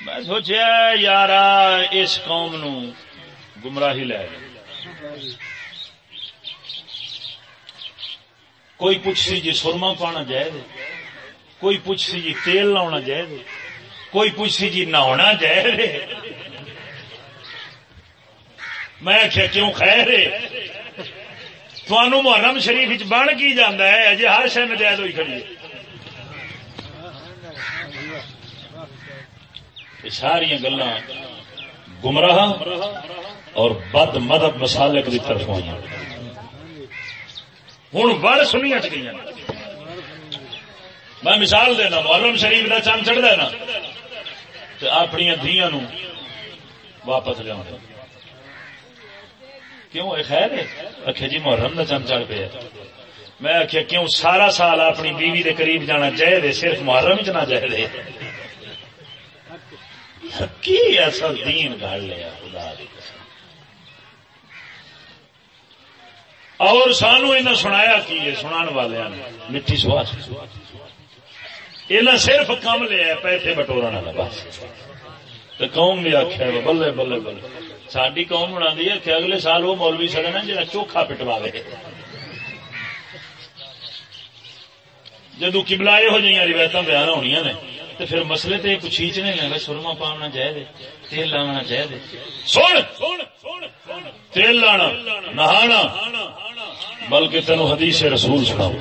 میں سوچیا یار اس قوم نو گمراہی لے کوئی پوچھ سی جی سرما پانا جائے کوئی پوچھ سی جی تیل لاؤنا جائے کوئی پوچھ سی جی نہونا جائے میں آخیا کیوں خیر تھانو محرم شریف بن کی جانا ہے، اجے ہر شہ نجائز ہوئی کھڑی یہ ساری گلا گمراہ اور بد مدد مسالے کی طرف ہوئی ہوں بڑ سنیا چ گئی میں مثال دینا، محرم شریف کا چند چڑھ دینا اپنی دیا واپس لیا کیوں؟ خیر آخیا جی محرم کا چند چڑھ پیا۔ میں آخیا کیوں سارا سال اپنی بیوی دے قریب جانا چاہیے صرف محرم چ نہ چاہیے کی اصل دین گڑ لیا خدا دی۔ اور سانو انہیں سنایا کی ہے سنا والے میٹھی سواس یہ صرف کم لیا پیسے بٹورا بس تو قوم بھی آخیا بلے بلے بلے۔ ساری قوم بنا دی کہ اگلے سال وہ مولوی سڑنا جا چوکھا پٹوا دے۔ جدو کبلا یہ روایت بیان ہونی نے تو پھر مسئلے تو ایک چیچنے لگا سرما پانا چاہیے تیل لانا چاہیے سن تیل لانا نہانا بلکہ تینوں حدیث رسول سناؤ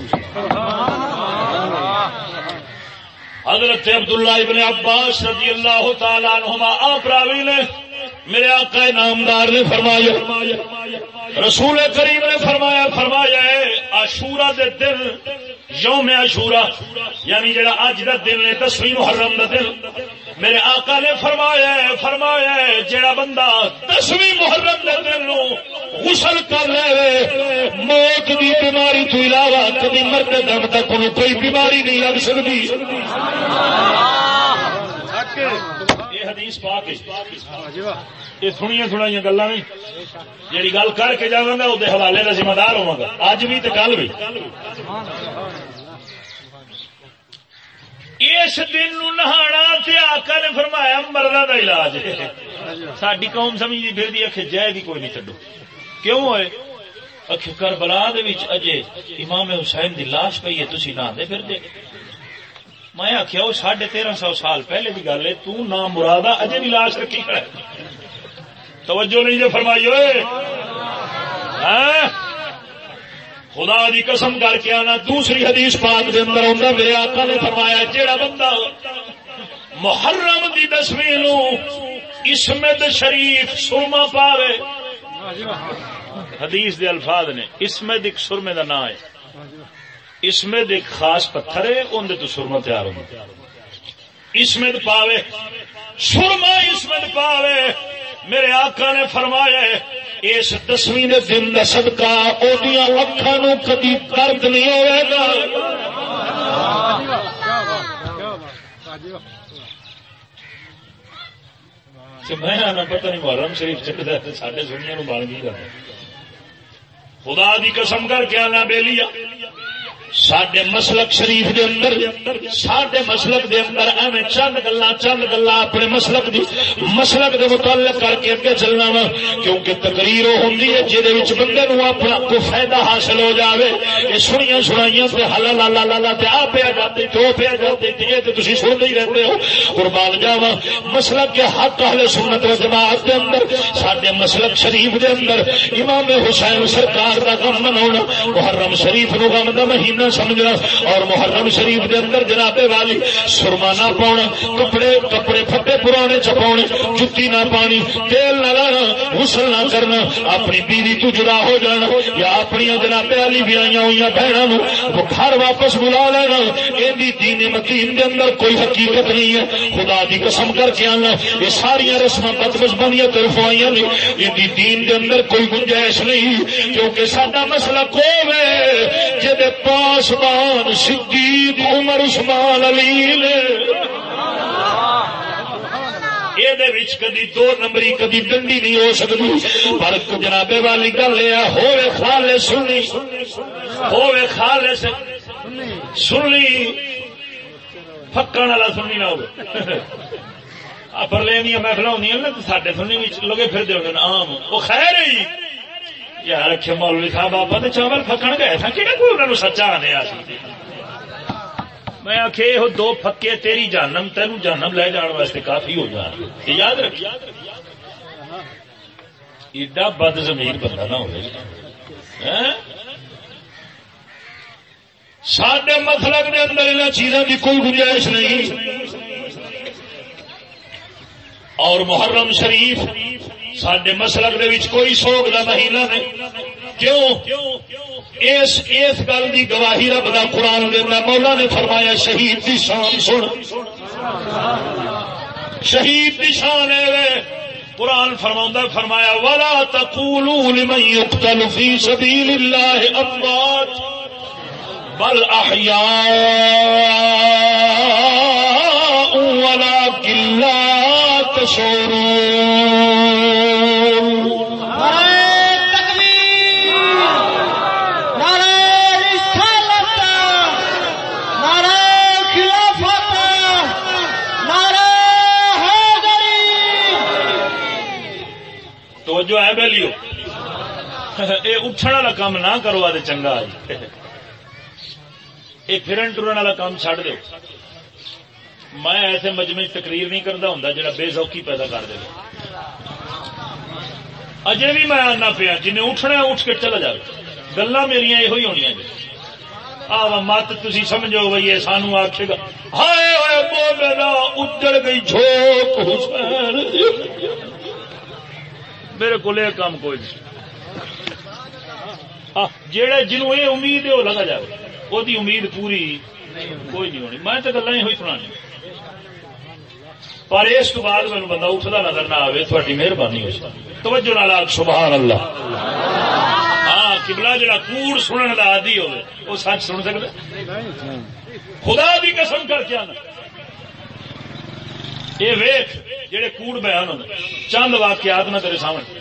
حضرت عبداللہ ابن عباس رضی اللہ تعالیٰ عنہما آپ راوی نے میرے آقا نامدار نے فرمایا، رسول کریم نے فرمایا فرمایا آشورا دے دن، یوم عاشورا یعنی جڑا اج دا دن ہے، دسویں محرم دا دن، میرے آقا نے فرمایا فرمایا جڑا بندہ دسویں محرم دا دن نو غسل کر لے، موت دی بیماری تو علاوہ کبھی مرد دم تک کوئی بیماری نہیں لگ سکتی۔ حدیث پاک یہ سنیا سنائی گلا نہیں جی گل کر کے جا گا وہ حوالے کا ذمہ دار ہوا گا۔ اج بھی تو کل بھی اس دن نہانا آقا نے فرمایا مردہ کا علاج ساری قوم سمجھتی پھر دی اکھے جائے دی کوئی نہیں چڈو کیوں ہوئے؟ اکھے کربلا اجے امام حسین دی لاش پی ہے تھی نہ پھر دے۔ میں آخیا وہ ساڑھے تیرہ سو سال پہلے کی گل ہے تا مراد اجے بھی لاش رکھی کھڑا توجہ نہیں جو فرمائی ہوئے ہاں؟ خدا دی قسم کر کے آنا، دوسری حدیث پاک دے اندر آتا میرے آقا نے فرمایا، جیڑا بندہ محرم دی دسویں نو اسمت شریف سرما پاوے، حدیث دے الفاظ نے، اسمت ایک سرمے دا نام ہے۔ اسمت ایک خاص پتھر ہے اندر تو سرما تیار ہو اسمت پاوے۔ سرما اسمت پاوے۔ میرے آقا نے فرمایا اس دسویں دن کا سدکا اکھا نو کدی درد نہیں ہوئے گا۔ میں پتہ نہیں محرم شریف چکتا ہے سارے سنیا نو بن گئی خدا دی قسم کر کے آنا بے لیا سڈے مسلک شریف دے اندر سڈے مسلک دے اندر ایویں چند گلا چند گلا اپنے مسلک دی مسلک دے متعلق کر کے اگے چلنا وا، کیونکہ تقریر ہوندی ہے جہدے وچ بندے نو اپنا کو فائدہ حاصل ہو جاوے، یہ سنیاں سنائیاں تے حلا لا لا لا تے آ پیا جاتے، تو پیا جاتے تے تے تسی سنتے ہی رہتے ہو۔ قربان جاوا مسلک کے حق اہل سنت و جماعت دے اندر سڈے مسلک شریف دے اندر، امام حسین سرکار دا غم مناونا، محرم شریف نو غم دا مہینہ نہ سمجھنا اور محرم شریف دے اندر جناب والی سرما نہ پاؤنا، کپڑے کپڑے پھٹے پرانے چپا جتی نہ پانی، تیل نہ لانا، غسل نہ کرنا، اپنی بیوی تو جدا ہو جانا، یا اپنی جناب والی بیائی ہوئی بہنوں وہ گھر واپس بلا لینا یہ دین مکین دے اندر کوئی حقیقت نہیں ہے۔ خدا دی قسم کر کے آنا، یہ ساری رسم بدمس بنیا طرفائی نے یہ دین دے اندر کوئی گنجائش نہیں، کیونکہ سڈا مسئلہ کو جی پا عثمان صدیق عمر، عثمان علی نے۔ کدی دو نمبری، کدی ڈنڈی نہیں ہو سکتی۔ پر جنابے والی گل یہ ہوئے خالے سنی۔ ہوئے خالے سنی۔ پکن والا سننی نہ ہو پر لینیا محفل ہوں نا سڈے سننی لگے پھر دے آم، وہ خیر ہی یار رکھے مولوی صاحب آپ تو چاول پکن گئے تھا کہ کوئی انہوں سچا آنے آ میں آخ یہ دو پکے تیری جانم تین جانم لے جان واسطے کافی ہو جان یاد رکھ ایڈا بد زمین بندہ نہ ہو سڈے مسلک کے اندر ان چیزوں کی کوئی گنجائش نہیں اور محرم شریف سڈے مسلک دے کوئی سوگ کا مہینہ نہیں کیوں اس اس گل کی گواہی رب کا قرآن دینا مولا نے فرمایا شہید کی شان سن شہید کی شان ہے قرآن فرما فرمایا والا تقولوا لمن يقتل في سبيل الله اموات بل احياء ولكن لا تشعرون یہ اٹھنے والا کام نہ کروا دے چنگا جی یہ پھرن ٹرن والا کام چڈ دو میں ایسے مجمے تقریر نہیں کرتا ہوں جا بے ذوقی پیدا کر دے۔ اجے بھی میں آنا پیا جنہیں اٹھنا اٹھ کے چلا جائے۔ گلا میرا یہ ہونی جی۔ آ مت تھی سمجھو بھائی یہ سانو آخے گا۔ ہائے ہوئے میرا اجڑ گئی جھوک حسین۔ میرے کو کام کوئی نہیں۔ ہاں، جہے جنوب یہ امید ہے، وہ لگا جائے۔ وہ امید پوری کوئی نہیں ہونی۔ میں تو گلا ہی ہوئی سنانی۔ پر اس کو بعد میرے بندہ اٹھتا نظر نہ آئے تھوڑی مہربانی ہو سکتی توجہ نال سبحان اللہ ہاں کبلا جڑا کوڑ سنن کا آدی ہو وہ سچ سن سکتا خدا دی قسم کر کے آنا۔ یہ ویخ جہے کوڑ بیان ہوتے چند واقعات میں تیرے سامنے۔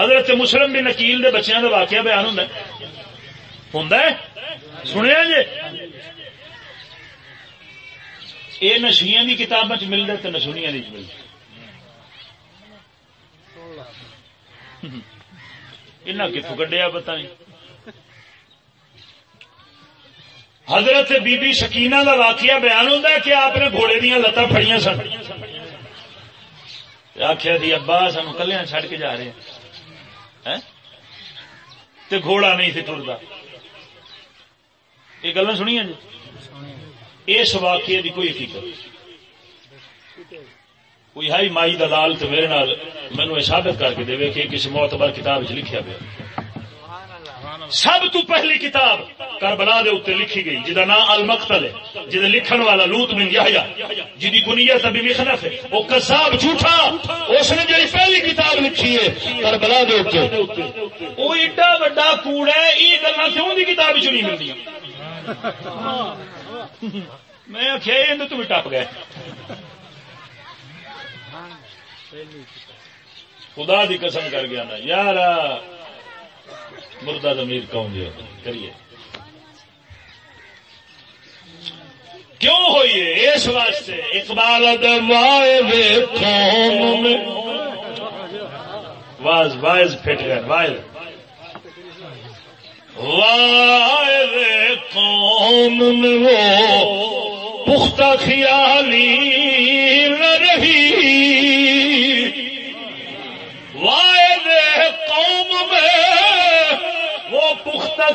حضرت مسلم بھی نکیل دے بچیاں دا واقعہ بیان ہوں ہوں سنیا جی؟ یہ نشیاں کی کتاب چ ملتا تو نشونیاں ملتا انہیں کتوں کڈیا پتا نہیں جی؟ حضرت بی بی شکینہ دا واقعہ بیان ہوتا ہے کہ آپ نے گھوڑے دیا لتاں فڑیاں سن۔ آخیا جی ابا سانو کلیا چڈ کے جا رہے ہیں۔ تے گھوڑا نہیں سی ٹرتا یہ گلا سنی جی؟ اس واقعے کی کوئی حقیقت کوئی ہائی مائی دلال تو میرے نال مینو ثابت کر کے دے کہ کسی معتبر کتاب چ لکھا پیا۔ سب تو پہلی کتاب کربلا دے اتنے لکھی گئی جہاں نام المقتل ہے جہاں لکھن والا لوت بن یحییٰ، جدی کنیت ابھی مخنف ہے، وہ کساب جھوٹا، اس نے جی پہلی کتاب لکھی ہے کربلا دے اتنے وہ ایڈا وڈا کوڑ ہے، یہ گلا کیوں دی کتاب چ نہیں ملتی میں آخیا یہ تم ٹپ گئے خدا دی قسم کر گیا نا یار مردہ زمیر کون جی؟ کریے۔ کیوں ہوئی ہے؟ اس واسطے اقبال قوم میں۔ واز وائز پھٹ گئے وائز وائز قوم میں وہ پختہ خیالی نہ رہی۔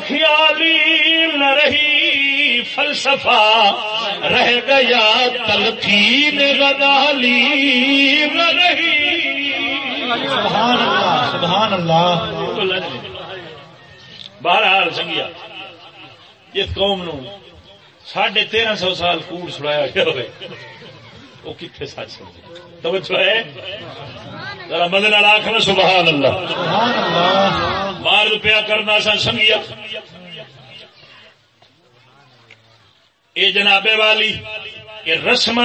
خیالی نہ رہی فلسفہ رہ گیا تلقین غدالی نہ رہی۔
سبحان اللہ سبحان اللہ۔
بہرحال سنگیا اس قوم نو ساڑھے تیرہ سو سال کوڑ سڑایا گیا ہوئے وہ کتنے سچ سمجھے؟ توجہ ہے؟ ذرا مدن آخر سبحان اللہ۔
سبحان اللہ۔
مار روپیہ کرنا سا سنگیا۔ یہ جنابے والی یہ رسم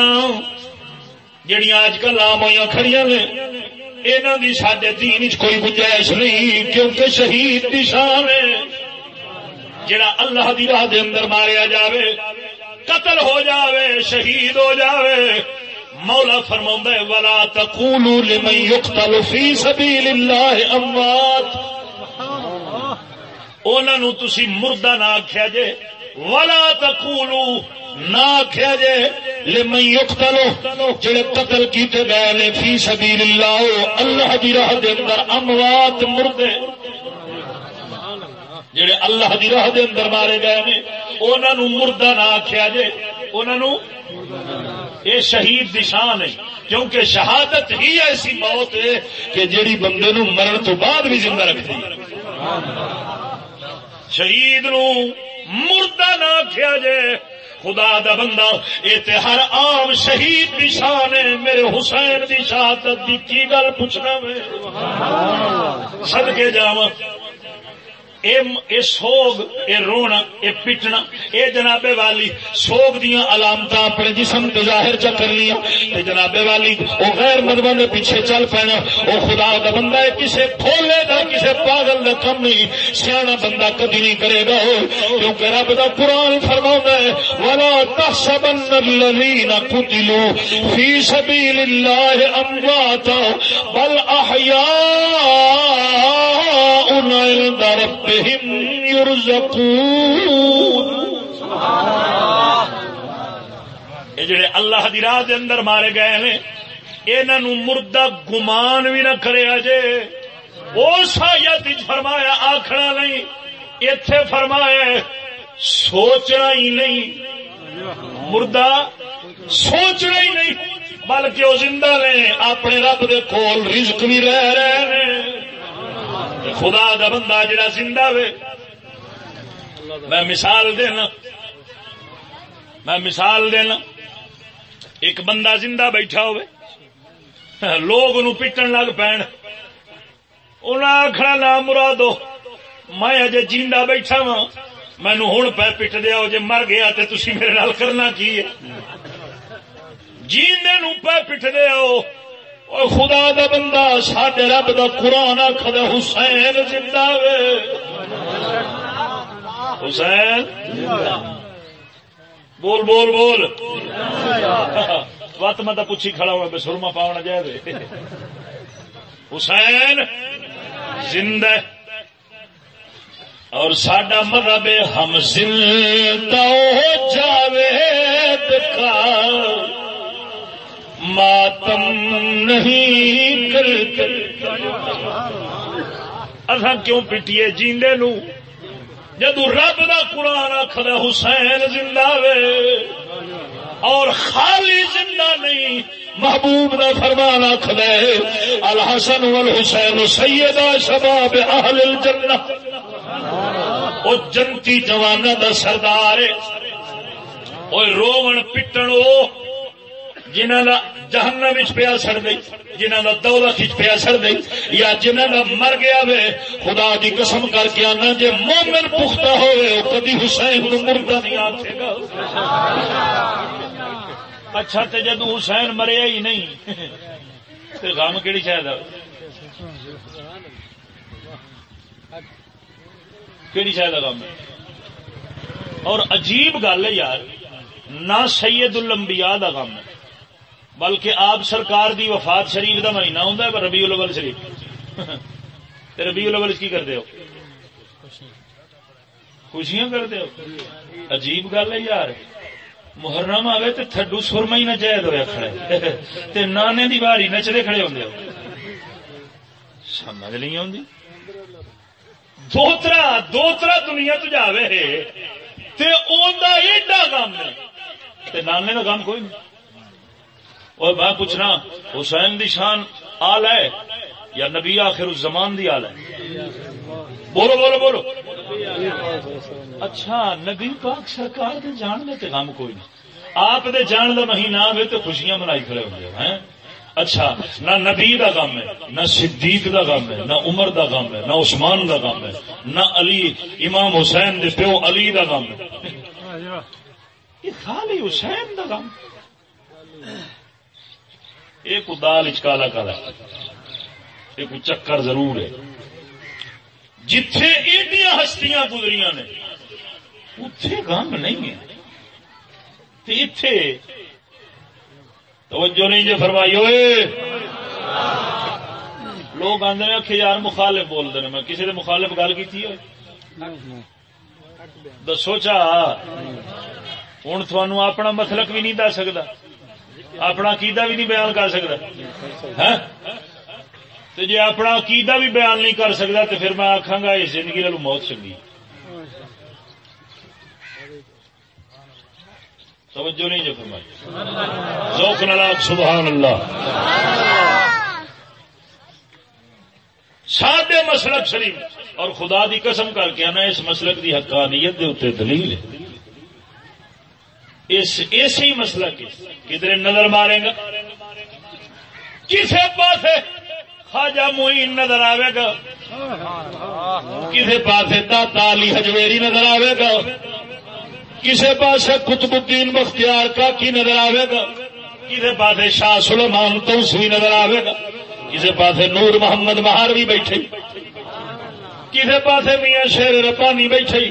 جڑیاں اج کل آم ہوئی کھڑی نے یہاں کی سڈے دین چ کوئی گنجائش نہیں، کیونکہ شہید کی شان ہے۔ جڑا اللہ دی راہ دے اندر ماریا جاوے، قتل ہو جاوے، شہید ہو جاوے، مولا فرما ولا تقولوا لمن يقتل في سبيل الله اموات انہوں تسی مردہ نہ آخیا جے، ولا تقولوا نہ آخیا جے لمن يقتل جڑے قتل کیتے گئے نے فی سبیل اللہ اللہ دی راہ دے اندر اموات مردے۔ جڑے اللہ دی راہ دے اندر مارے گئے نے انہوں مردہ نہ آخیا جے۔ انہوں یہ شہید دی شان ہے، کیونکہ شہادت ہی ایسی موت ہے کہ جڑی بندے نو مرن تو بعد بھی زندہ رکھتی شہید نو مردہ نہ آخیا جے، خدا دا بندہ یہ تے ہر عام شہید دی شان ہے، میرے حسین دی شہادت دی کی گل پوچھنا میں؟ صدقے جاواں۔ اے سوگ، اے رونا، اے پٹنا، اے جنابے والی، سوگ دیا علامت اپنے جسم تے ظاہر چ کر لیا تے جنابے والی، او غیر مدبوں دے پیچھے چل پینا او خدا دا بندہ ہے، کسے کھولے دا، کسے پاگل دا کم نہیں۔ سیاح بندہ کبھی نہیں کرے گا۔ کیونکہ رب دا قرآن فرما ہے، ولا تحسبن الذين قتلوا في سبيل الله امواتا بل احياء عند ربهم ربهم يرزقون. یہ جڑے اللہ دی راہ دے اندر مارے گئے نے انہوں مردہ گمان بھی نہ کرے جے اس آیت فرمایا آخنا نہیں اتے فرمایا، سوچنا ہی نہیں۔ مردہ سوچنا ہی نہیں، بلکہ وہ زندہ نے اپنے رب دے کول رزق بھی رہ رہے ہیں۔ خدا دا بندہ جڑا زندہ وے۔ میں مثال دینا میں مثال دینا ایک بندہ زندہ بیٹھا ہوئے۔ لوگ انہوں پٹن لگ پین۔ انہیں آخر نہ مرادو، میں اجے جیندا بیٹھا وا مینو ہوں پہ پٹ دیا جی مر گیا تو تھی میرے نال کرنا کی ہے؟ جیندے نو پہ پٹ دیا او خدا دا بندہ ساڈے رب دا قرآن آخد حسین زندہ وے حسین بول بول بول وت میں تو پوچھی کھڑا ہوا سرما پاؤنا جائے حسین زندہ اور سڈا مذہب ہم زندہ ہو جاوید کا ماتم نہیں اصا کیوں پیٹیے جیندے نو؟ جدو رب دا قرآن آخر حسین زندہ وے۔ اور خالی زندہ نہیں، محبوب دا فرمان آخر الحسن والحسین سیدہ شباب اہل الجنہ۔ او جنتی جوانا دا سردار او رومن پٹن او جنہ دا جہنم وچ پیا سڑ گئی جنہ دا دولت وچ پیا سڑ گئی، یا جنہ دا مر گیا وے، خدا دی قسم کر کے آنا جے مومن پختہ ہوئے، او کدی حسین نو مردہ نہیں آکھے گا۔ اچھا تے جدو حسین مریا ہی نہیں، تے غم کیڑی شاید کیڑی شاید غم؟ اور عجیب گل ہے یار، نہ سید الانبیاء دا غم ہے۔ بلکہ آپ سرکار دی وفات شریف دا مہینہ ہوں پر ربیع الاول شریف۔ ربیع الاول کی کرتے ہو؟ خوشیاں کرتے ہو؟ عجیب گل ہے یار۔ محرم آئے تو تھڈو سرما ہی نچائد ہوا کھڑے تے نانے دی باری نچتے کھڑے ہوں سمجھ نہیں آتی دوترا دوترا دنیا تو جاوے۔ ایڈا کام ہے۔ نانے کا کام کوئی نہیں۔ اور میں پوچھنا، حسین دی شان آل ہے یا نبی آخر الزمان دی آل ہے؟ بولو بولو بولو۔ اچھا نبی پاک سرکار دے جان میں غم کوئی نہیں۔ آپ دے جان دا مہینہ آئے تو خوشیاں منائی کھڑے ہوں گے اچھا نہ نبی دا غم ہے، نہ صدیق دا غم ہے، نہ عمر دا غم ہے، نہ عثمان دا غم ہے، نہ علی، امام حسین دے پیو علی دا غم ہے۔ یہ خالی حسین دا غم۔ ہے ایک دال کالا کالا ایک چکر ضرور ہے جتھے ایڈیاں ہستیاں گزری نے اتے کام نہیں ہے اتے توجہ نہیں جو فرمائی ہوئے لوگ آدھے نے کہ یار مخالف بولتے ہیں میں کسی نے مخالف گل کی دسو چا ہوں تھانو اپنا مسلک بھی نہیں دس سکتا اپنا عقیدہ بھی نہیں بیان کر سکتا۔ ہاں؟ تو جی اپنا عقیدہ بھی بیان نہیں کر سکتا تو پھر میں آخا گا اس زندگی والوں موت چنگی۔ توجہ نہیں جو فرمائی۔ ذوق نلاک سبحان اللہ۔ سادے مسلک شریف۔ اور خدا دی قسم کر کے آنا، اس مسلک دی حقانیت دے اتنے دلیل ہے۔ اسی مسئلہ کی کدھر نظر مارے گا؟ کسی پاس خواجہ معین نظر آئے گا؟ کسی پاس داتا علی ہجویری نظر آئے گا؟ کسی پاس قطب الدین مختار کا کی نظر آئے گا؟ کسی پاس شاہ سلمان توسوی نظر آئے گا؟ کسی پاس نور محمد مہار بھی بیٹھے؟ کسی پاس میاں شیر رپانی بیٹھے؟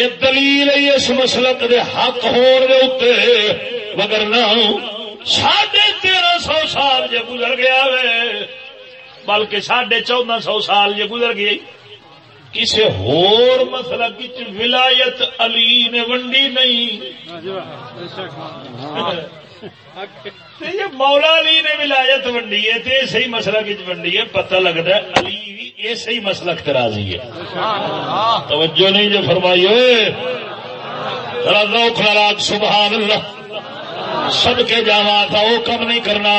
یہ دلیل اس مسلک دے حق ہوتے مگر نہ ساڑھے تیرہ سو سال جے گزر گیا وے بلکہ ساڑھے چودہ سو سال جے گزر گئی۔ کسی ہور مسلک ولایت علی نے ونڈی نہیں۔ *laughs* یہ مولا علی نے ولایت ونڈی ہے تو اسی مسلک ونڈی ہے، پتہ لگتا ہے علی بھی اسی مسلک ترازی ہے۔ توجہ نہیں جو فرمائی ہوئے راگ سبحان اللہ سب کے جاوا تھا وہ کم نہیں کرنا۔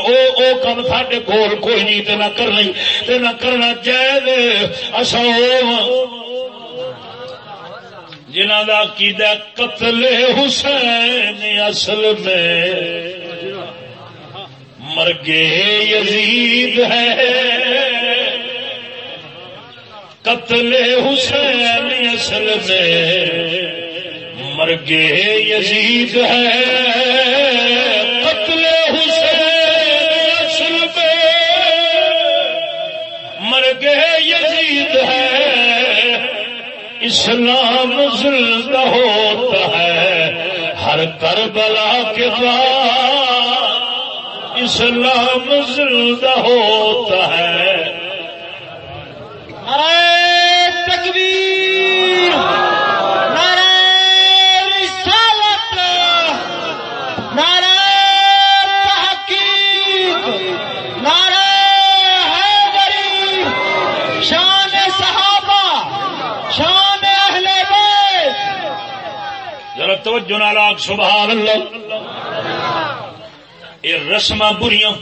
او او کم ساڈے کول کوئی نہیں، تے نہ کرنا تے نہ کرنا جائز۔ اصا جنہ دا عقیدہ قتل حسین اصل میں۔ مرگے یزید ہے۔ قتل حسین اصل میں۔ مرگے یزید ہے۔ قتل حسین اصل میں۔ مرگے اسلام زندہ ہوتا ہے ہر کربلا کے بعد اسلام زندہ ہوتا ہے۔
تکبیر نعرہ رسالت نعرہ تحقیق نعرہ حیدری شان صحابہ شان اہل بیت
ذرا توجہ نہ لاگ سبحان اللہ۔ یہ رسم بریاں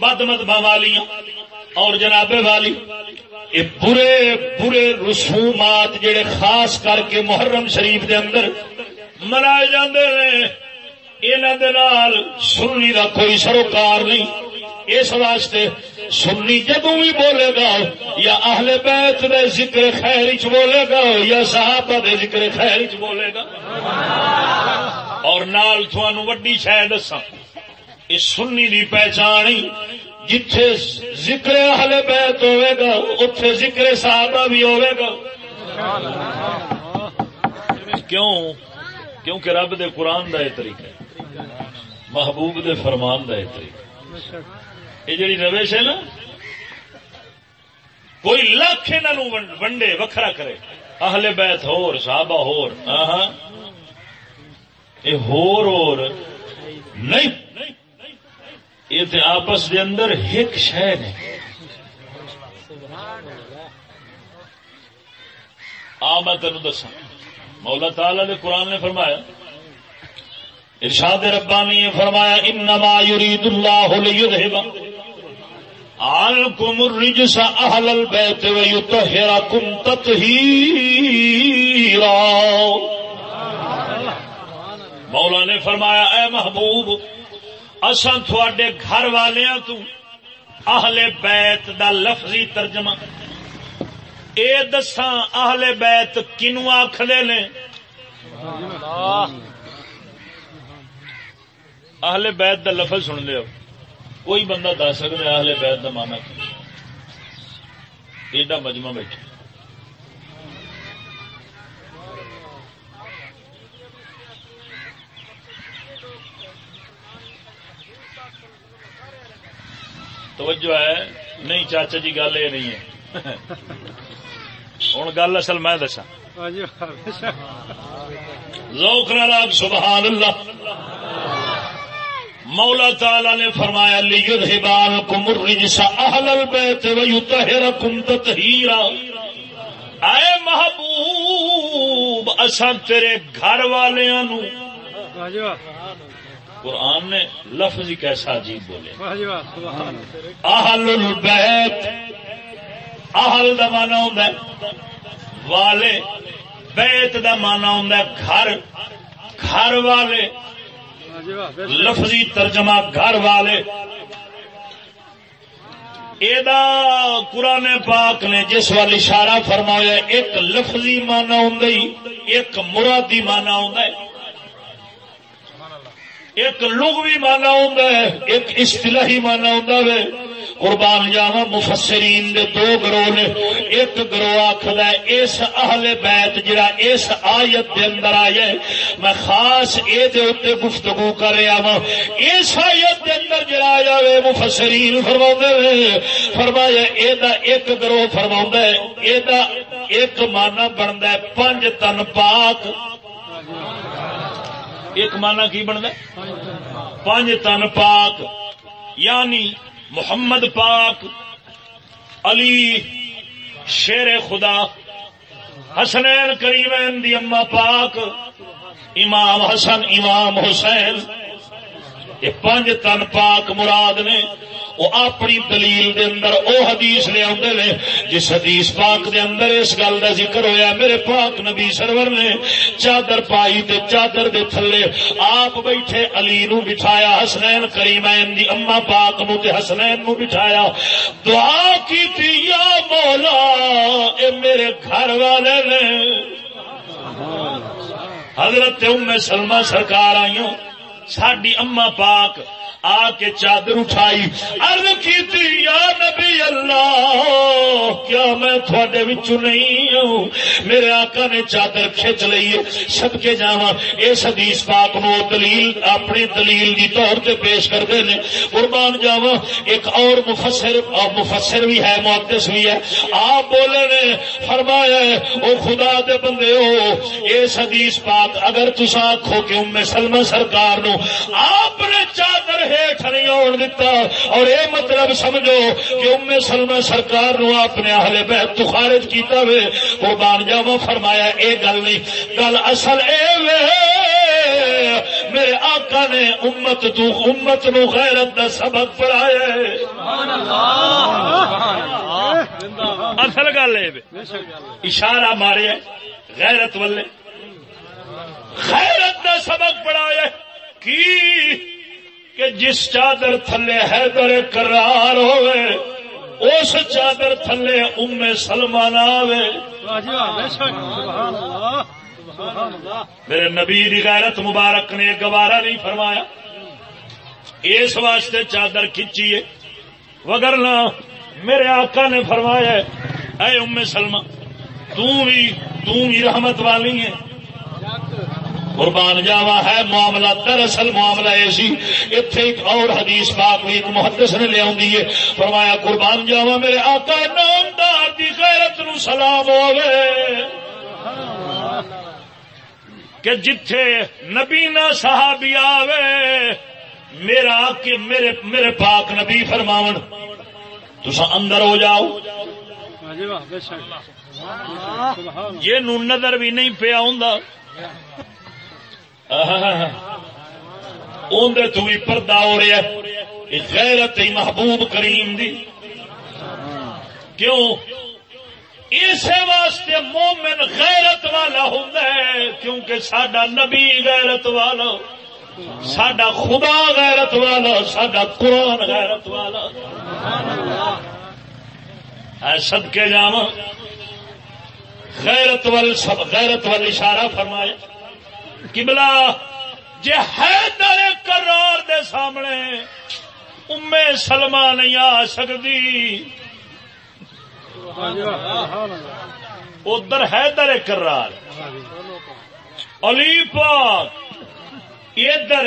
بد مدبا والیاں، اور جناب والی یہ برے برے رسومات جڑے خاص کر کے محرم شریف دے اندر منائے جاندے نے انہاں دے نال سنی دا کوئی سروکار نہیں۔ اس واسطے سنی جدوں بھی بولے گا یا اہل بیت دے ذکر خیر چ بولے گا یا صحابہ دے ذکر خیر چ بولے گا؟ اور نال تھانو وڈی شاید دساں۔ یہ سنی دی پہچان جتھے ذکر اہل بیت ہوئے گا، اتھے ذکر صحابہ بھی ہوئے گا۔ کیوں؟ کیونکہ رب دے قرآن دا یہ طریقہ محبوب دے فرمان دا یہ طریقہ یہ جڑی روش ہے نا کوئی لاکھ انہوں ونڈے وکھرا کرے اہل بیت ہور صحابہ ہور آہاں یہ ہور اور نہیں یہ تے آپس دے اندر ایک شہ نے آ میں تین دسا مولا تعالی نے قرآن نے فرمایا ارشاد ربانی نے فرمایا انما یرید اللہ لیذھب عنکم الرجس اہل البیت ویطہرکم تطہیرا۔ مولا نے فرمایا اے محبوب اساں تھوڑے گھر والیاں تو اہل بیت دا لفظی ترجمہ۔ اے دساں اہل بیت کنو آخلے نے؟ اہل بیت دا لفظ سن لو کوئی بندہ دس سکتا اہل بیت دا مانا کی ایڈا مجمع بیٹھا۔ توجہ ہے؟ نہیں چاچا جی گل یہ نہیں ہے۔ ہوں گل اصل میں دسا ذوق راگ سبحان اللہ۔ مولا تعالی نے فرمایا کم اہل البیت ویطہرکم تطہیرا اے محبوب اساں تیرے گھر والیاں نو قرآن نے لفظ ہی کیسا عجیب بولے۔ اہل البیت اہل دا مانا ہوں والے۔ بیت دا مانا ہوں گھر۔ گھر والے۔ لفظی ترجمہ گھر والے۔ ایدا قرآن پاک نے جس وال اشارہ فرمایا ایک لفظی مانا ہوں ایک مرادی مانا ہوں ایک لغوی مانا ہوں ایک اصطلاحی مانا ہوں قربان جاوا مفسرین دے دو گروہ نے، ایک گروہ آخر اس اہل بیت جڑا اس آیت دے اندر آیا ہے، میں خاص اے دے اتنے گفتگو کر رہا وا اس آیت دے اندر جڑا آیا وے مفسرین فرما نے، فرمایا اے دا ایک گروہ فرما ہے اے دا ایک مانا بنتا ہے، پنج تن پاک۔ ایک مانا کی بنتا ہے؟ پنج تن پاک۔ یعنی محمد پاک علی شیر خدا حسنین کریمین دی اما پاک امام حسن امام حسین یہ پنج تن پاک مراد نے، وہ اپنی دلیل دے اندر او حدیث لے آدھے نے، جس حدیث پاک دے اندر اس گل کا ذکر ہویا، میرے پاک نبی سرور نے چادر پائی تے چادر دے تھلے آپ بیٹھے علی نو بٹھایا، حسنین کریمین دی اما پاک نو تے حسنین نو بٹھایا۔ دعا کی تھی یا مولا، اے میرے گھر والے نے۔ حضرت ام سلمہ سرکار آئیوں ساڈی اما پاک آ کے چادر اٹھائی ارد کی یا نبی اللہ، کیا میں تھوڑے وچوں نہیں ہوں؟ میرے آقا نے چادر کھچ لئی سب کے جاوا اس حدیث پاک نو دلیل، اپنی دلیل دی طور تے پیش کرتے ہیں قربان جاوا ایک اور مفسر اور مفسر بھی ہے، محدث بھی ہے۔ آپ بولے نے، فرمایا او خدا دے بندے ہو، اس حدیث پاک اگر تسا آخو کہ ام سلمہ سرکار نو آپ نے چادر ہیٹ نہیں آن دتا اور یہ مطلب سمجھو کہ ام سلم سرکار نو اپنے اہل بیت تو خارج کیتا وے قربان جاوا فرمایا اے گل نہیں گل اصل اے وے میرے آقا نے امت تو امت نو غیرت دا سبق پڑھایا ہے اصل گل اشارہ مارے غیرت والے غیرت دا سبق پڑھایا کی کہ جس چادر تھلے حیدر کرار ہوئے، اس چادر تھلے ام سلمان آوے۔ میرے نبی دی غیرت مبارک نے گوارا نہیں فرمایا۔ اس واسطے چادر کھچیے وگرنا میرے آقا نے فرمایا اے ام سلمہ تو بھی تو بھی رحمت والی ہے قربان جاوا ہے، معاملہ دراصل معاملہ ایسی اتنے ایک اور حدیث پاک بھی ایک محدث نے لیا ہے۔ فرمایا، قربان جاوا میرے آقا، نامدار دی غیرت نو سلام ہوے کہ جتھے نبی نہ صحابی آوے، میرا کہ میرے میرے پاک نبی فرماون تسا اندر ہو جاؤ۔ یہ نو نظر بھی نہیں پیا ہوں *laughs* اندر تو بھی پردہ ہو رہا ہے غیرت ہی محبوب کریم دی۔ کیوں؟ اس واسطے مومن غیرت والا ہوں کیونکہ سڈا نبی غیرت والا سڈا خدا غیرت والا سڈا قرآن غیرت والا۔ سد کے جاو غیرت وال غیرت وال اشارہ فرمایا۔ کبلا جی ہے در کرار دے سامنے، امے سلما نہیں آ سکتی ادھر ہے در کرار علی پاک، ادھر۔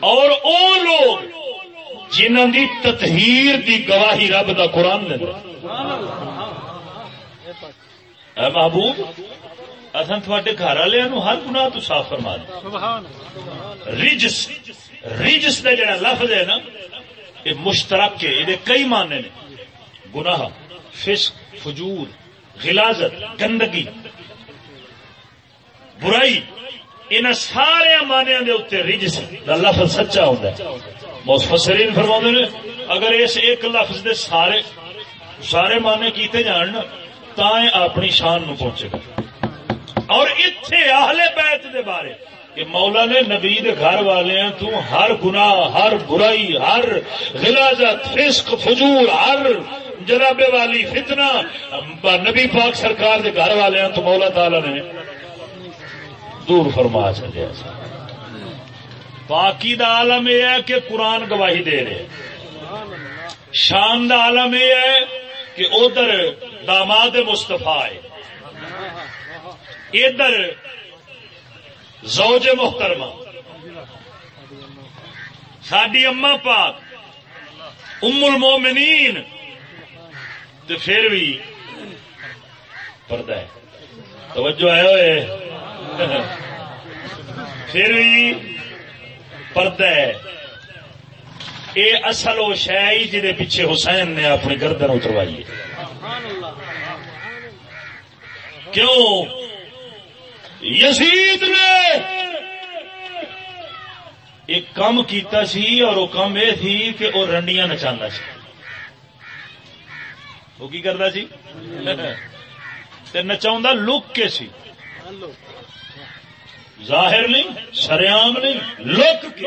اور او لوگ جنہوں دی تطہیر دی گواہی رب دا قرآن دے محبوب اصل تھوڑے گھر والے ہر گنا تو صاف فرما دیں رجس رجس کا جڑا لفظ ہے نا یہ مشترک ہے یہ کئی معنی نے۔ گناہ فسق فجور غلازت گندگی برائی ان سارے مانیا کے اتنے رجس کا لفظ سچا ہوتا ہے۔ مفسرین فرما نے اگر اس ایک لفظ دے سارے سارے معنی کیتے جان تا اپنی شان نو پہنچے گا۔ اور اتنے بیت دے بارے کہ مولا نے نبی دے گھر والے ہیں تو ہر گناہ، ہر برائی، ہر غلازت، فسق، فجور، ہر جنابے والی فتنہ نبی پاک سرکار دے گھر والے ہیں تو مولا تعالی نے دور فرما چلے باقی دا عالم یہ ہے کہ قرآن گواہی دے رہے شان دا عالم یہ ہے کہ ادھر داماد مستفا ہے۔ ادھر زوج محترمہ ساری اما پاک، ام المومنین تو پھر بھی پردہ ہے۔ توجہ ہے ہوئے پھر بھی پردہ ہے۔ یہ اصل وہ شہ جی پیچھے حسین نے اپنی گردن اتروائی ہے۔ کیوں؟ یزید نے ایک کام کیتا سی اور وہ کام یہ تھی کہ وہ رنڈیاں نچا سی۔ وہ کی کرتا سی؟ نچا لک کے سی۔ ظاہر نہیں سریام نہیں لک کے۔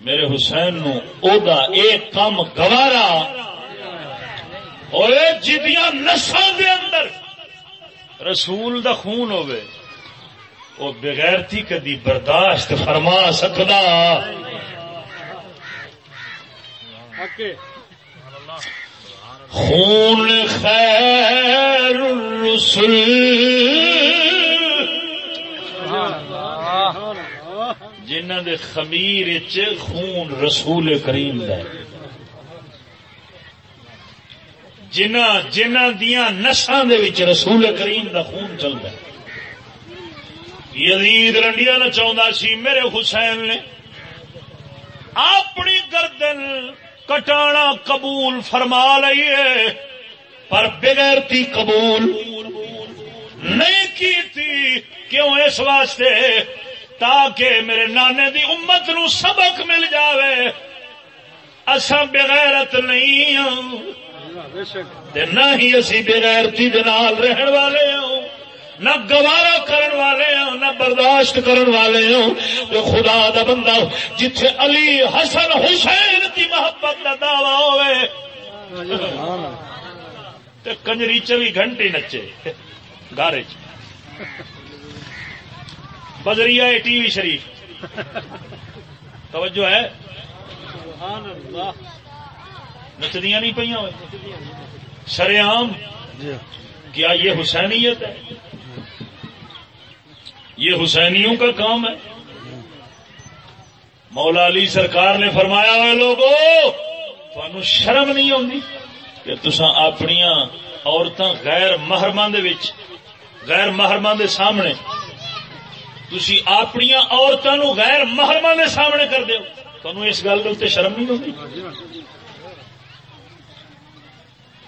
میرے حسین نو او دا ایک کام گوارا۔ اور جدیاں نسل دے اندر۔ رسول دا خون ہوئے وہ بغیرتی کدی برداشت فرما سکتا خون خیر الرسل۔ جنہ دے خمیر خون رسول کریم دا جنہ جنہ دیا نساں دے وچ رسول کریم دا خون چلتا یزید رنڈیا نچا سی، میرے حسین نے اپنی گردن کٹانا قبول فرما لئیے پر بغیرتی قبول نہیں کی تھی کیوں اس واسطے؟ تاکہ میرے نانے دی امت نو سبق مل جاوے۔ اصا بغیرت نہیں ہوں نہ ہی اسی بے بغیرتی دنال رہن والے ہوں، نہ گوارا کرن والے ہوں، نہ برداشت کرن والے ہوں۔ تو خدا دا بندہ جتھے علی حسن حسین کی محبت کا دعوی ہوئے۔ تو کنجری چوی گھنٹے نچے، گارے بزریا ٹی وی شریف۔ توجہ ہے؟ نچدیاں نہیں پہ سریام کیا یہ حسینیت ہے؟ یہ حسینیوں کا کام ہے؟ مولا علی سرکار نے فرمایا ہوئے لوگوں تھانو شرم نہیں آتی کہ تسا اپنی عورتیں غیر محرمہ غیر محرمہ دے سامنے تھی اپنی عورتوں غیر محرمہ دے سامنے کر دو تمہیں اس گل کے شرم نہیں ہوتی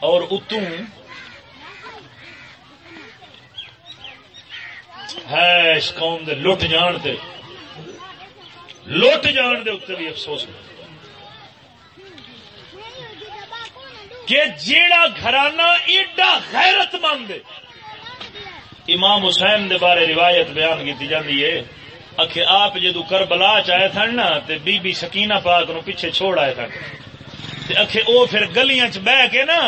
اور اتوں ہے اس قوم دے لٹ جان دے لٹ جان دے اتنے بھی افسوس کہ جیڑا گھرانہ ایڈا غیرت مند امام حسین دے بارے روایت بیان کی جاتی ہے۔ اکھے آپ جدو کربلا چائے تھن نا، تے بی بی سکینہ پاک نو پیچھے چھوڑ آئے تھن۔ تے اکھے او پھر گلیاں چ بہ کے نا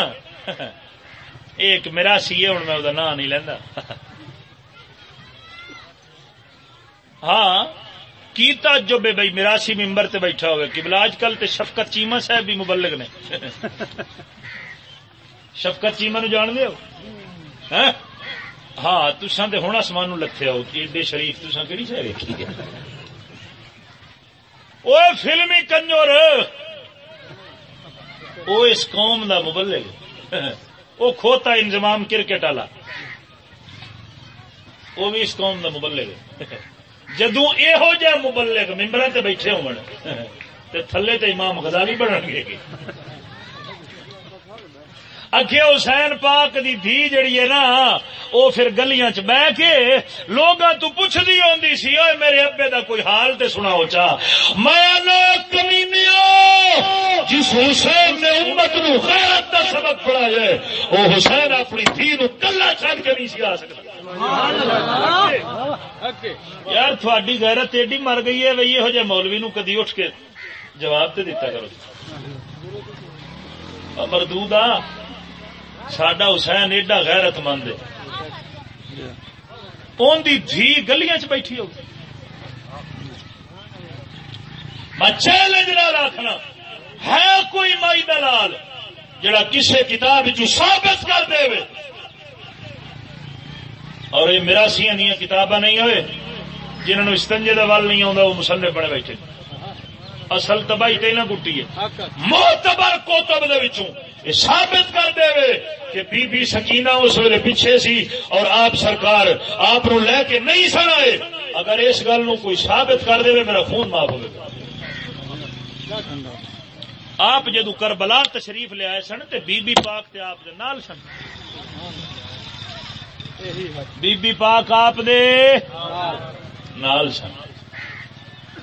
*laughs* ایک میرا سی ہے ہوں میں نام نہیں لینا *laughs* ہاں کیتا جو بے بھائی میراسی ممبر تے بیٹھا ہوئے کہ آج کل تے شفقت چیما صاحب بھی مبلغ نے۔ *laughs* شفقت چیما نو جان دے ہاں, ہاں، تسان تے ہونا سمان لکھے آؤ ایڈے شریف تسان کہڑی شہر رکھی وہ فلمی کنجور وہ اس قوم دا مبلغ۔ *laughs* وہ کھوتا انضمام کرکٹ والا۔ وہ بھی اس قوم کا مبلغ۔ *laughs* جدو یہ جہ مبلغ ممبر سے بیٹھے ہو *laughs* تھلے تے امام غزالی بنن گے۔ اکھے حسین پاک دی دھی جڑی ہے نا، او پھر گلیاں چ بہ کے لوگاں تو پوچھ دی ہوندی سی اوے میرے ابے دا کوئی حال تے سناؤ چا میں نو کمینیا جس حسین نے امت نو غیرت دا سبق پڑھایا ہے، او حسین اپنی دھی نو کلا چھڈ کے نہیں سی آ سکتا۔ یار، تھوڑی غیرت ایڈی مر گئی ہے بھائی یہ جہ مولوی نو کدی اٹھ کے جواب تے دیتا کرو۔ مردود سڈا حسین ایڈا غیرت مند ان کی دھی گلیاں چ بیٹھی ہو چیلنج نہ رکھنا ہے کوئی مائی دلال جڑا کسی کتاب ثابت کر دے؟ اور یہ مراسیا دیا کتاباں نہیں ہوئے جنہوں استنجے کا ول نہیں آتا وہ مسلے بڑے بیٹھے۔ اصل تباہی ٹہنا کٹی ہے۔ موتبر کوتب یہ ثابت کر دے کہ بی بی سکینہ اس ویلے پیچھے سی اور آپ سرکار آپ نو لے کے نہیں سن آئے۔ اگر اس گل نو کوئی ثابت کر دے میرا خون معاف ہوگا آپ جدو کربلا تشریف لے آئے سن تے بی بی پاک تے آپ دے نال سن۔ بی بی پاک آپ دے نال سن۔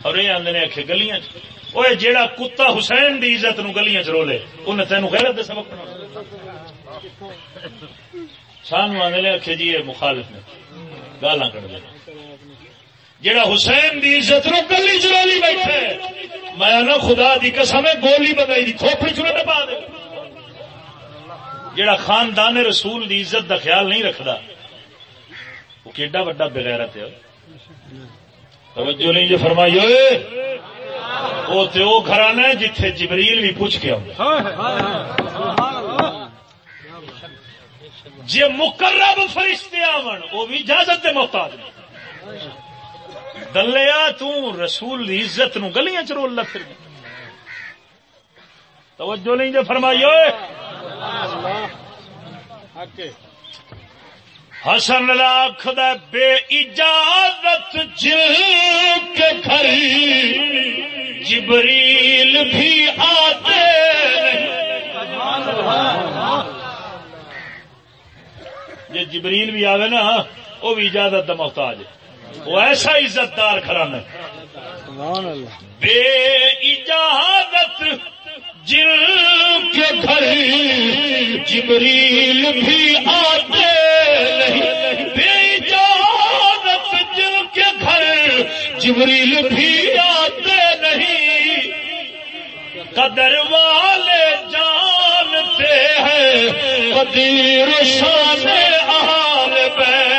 اور یہ آدھے نے آخے گلیاں وہ جیڑا کتا حسین دی عزت نو گلیاں چ رولے انہیں تینوں غیرت دے سبق بنا سانو آدھے نے آخے جی یہ مخالف نے گالاں کر دے جیڑا حسین دی عزت نو گلی چ رولی بیٹھے میں نہ خدا دی قسم ہے گولی بنائی دی کھوپڑی چ پا دے جیڑا خاندان رسول دی عزت دا خیال نہیں رکھدا وہ کیڈا وڈا بغیرت ہے توجہ نہیں جو فرمائی ہوئے وہ تو وہ گھرانا ہے جتھے جبریل بھی پوچھ کے جی مقرب فرشتے آون وہ بھی اجازت دے محتاج دلیا تسول کی عزت نو گلیاں چرول پھر توجہ نہیں جو فرمائی ہوئے۔ حسن لاکھ بے اجازت جل کے گھر جبریل بھی آتے یہ جبریل بھی آوے نا وہ بھی اجازت دا محتاج وہ ایسا عزت دار کھرانا بے اجازت جن کے گھر جبریل بھی آتے نہیں، بے اجازت جن کے گھر جبریل بھی آتے نہیں۔ قدر والے جانتے ہیں، قدیر شان آل بے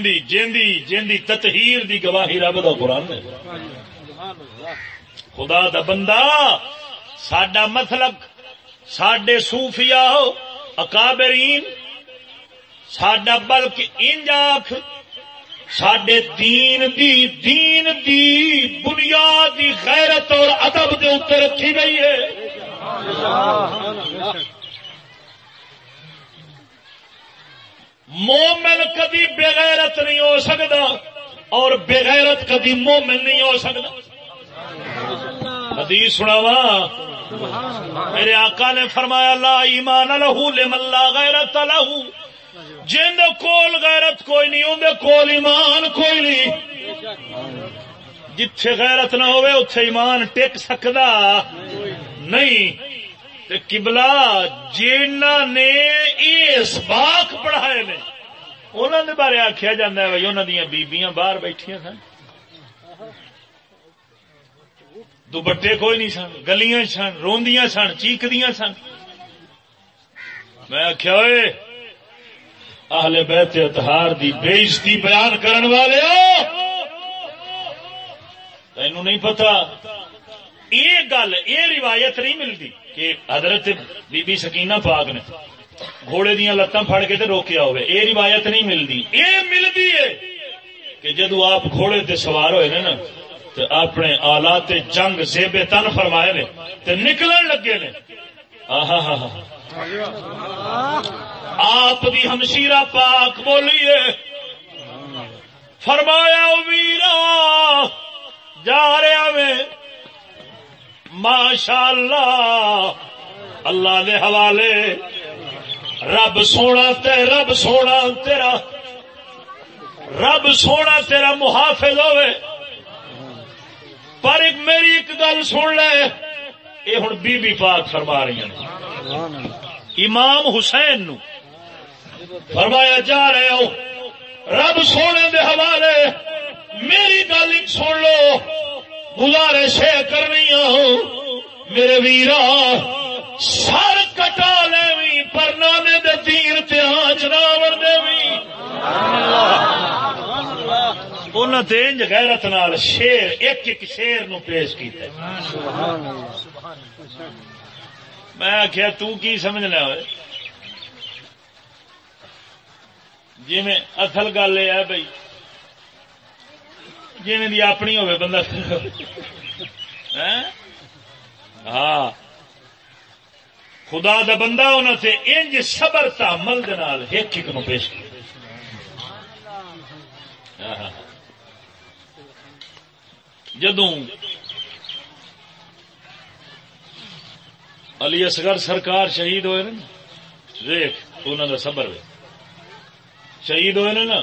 جیندی جیندی جیندی تطہیر دی گواہی رب دا قرآن ہے۔ خدا دا بندہ، ساڈا مطلب ساڈے صوفیاء اکابرین، ساڈا بلکہ انج آخ ساڈے دین دی دین دی بنیاد دی غیرت اور ادب دے اتر رکھی گئی ہے۔ مومن کدی بغیرت نہیں ہو سکتا اور بغیرت کدی مومن نہیں ہو سکتا۔ حدیث سناوا میرے آقا نے فرمایا، لا ایمان لہو لمن لا غیرت لہو جن کول غیرت کوئی نہیں اندر کول ایمان کوئی نہیں۔ جتھے غیرت نہ ہوئے اتے ایمان ٹک سکتا نہیں۔ کبلا جنہ نے اس باغ پڑھائے نے انہوں نے بارے آخیا جا بھائی انہوں دیا بیبیاں باہر بیٹھیا سن۔ دوپٹے کوئی نہیں سن، گلیاں سن، روندیاں سن، چیکدیاں سن۔ میں آخیا ہوئے اہل بیت اتہار دی بےزتی بیان کرن والے تینوں نہیں پتا۔ یہ گل، یہ روایت نہیں ملتی کہ حضرت بی بی سکینہ پاک نے گھوڑے دیا لتاں پھڑ کے روکیا ہوئے۔ یہ روایت نہیں ملتی یہ ملتی ہے کہ جدو آپ گھوڑے تے سوار ہوئے نا تو اپنے آلات جنگ زیب تن فرمائے نے تو نکلن لگے نے۔ آپ دی ہمشیرہ پاک بولیے۔ فرمایا ویرا جا رہا میں ماشاء اللہ اللہ دے حوالے، رب سونا تے رب سونا تیرا، رب سونا تیرا محافظ ہوئے۔ پر ایک میری ایک گل سن لے یہ ہوں بی بی پاک فرما رہی ہیں۔ امام حسین نو فرمایا جا رہے ہو۔ رب سونے دے حوالے، میری گل ایک سن لو۔ گزارش کرنی میرے ویرا، سر کٹا لے پر نانے دے تیر تیاج نہ دے انہوں نے انج غیرت نال شیر، ایک ایک شیر نو پیش کیتا میں آخیا تو کی سمجھنا ہوئے؟ جی میں، اصل گل یہ ہے بھائی جی دی اپنی ہوئے بندہ ہاں۔ خدا دا بندہ انہوں سے انج صبر تحمل دنال ایک ایک نو پیش کیا ہاں، ہاں، ہاں۔ جدوں علی اصغر سرکار شہید ہوئے نا، دیکھ انہوں کا صبر ہوئے شہید ہوئے نا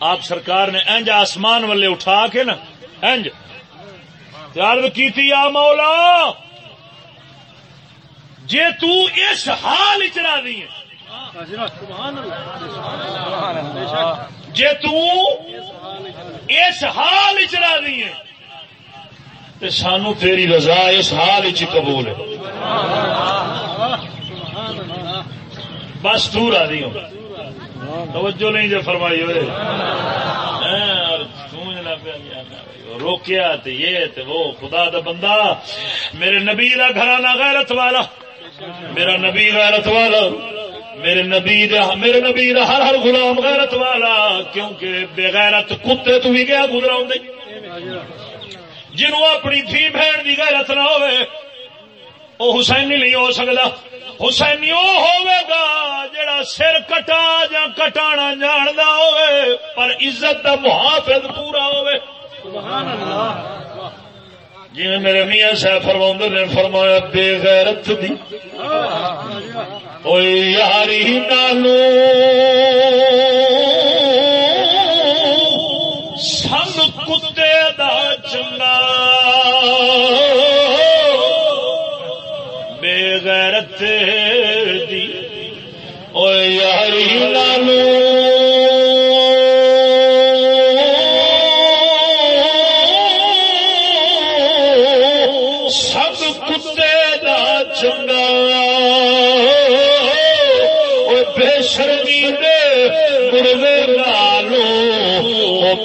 آپ سرکار نے انج آسمان والے اٹھا کے نا انج عرض کی آ مولا، جے تو اس حال چلا دی جے تو اس حال چلا دی تے سانو تیری رضا اس حال چ قبول ہے۔ بس تو راضی ہوں توجہ نہیں جو فرمائی ہوئے۔ ہاں، روکیا تے یہ تے وہ خدا دا بندہ۔ میرے نبی دا گھرانہ غیرت والا۔ میرا نبی غیرت والا۔ میرے نبی دا میرے نبی دا ہر ہر غلام غیرت والا۔ کیونکہ بے غیرت کتے تو بھی گیا گزرا ہوں جنہوں اپنی تھی بہن دی غیرت نہ ہوئے، او نہیں ہو سکتا حسینی وہ ہوگا جڑا سر کٹا یا کٹانا جاندا ہوئے، پر عزت دا محافظ پورا ہوئے۔ جی میرے میاں صاحب فرما نے، فرمایا، بے غیرت دی۔ او یاری نالو سن کتے دا چنگا۔ غیرت دی۔ او یاری نالو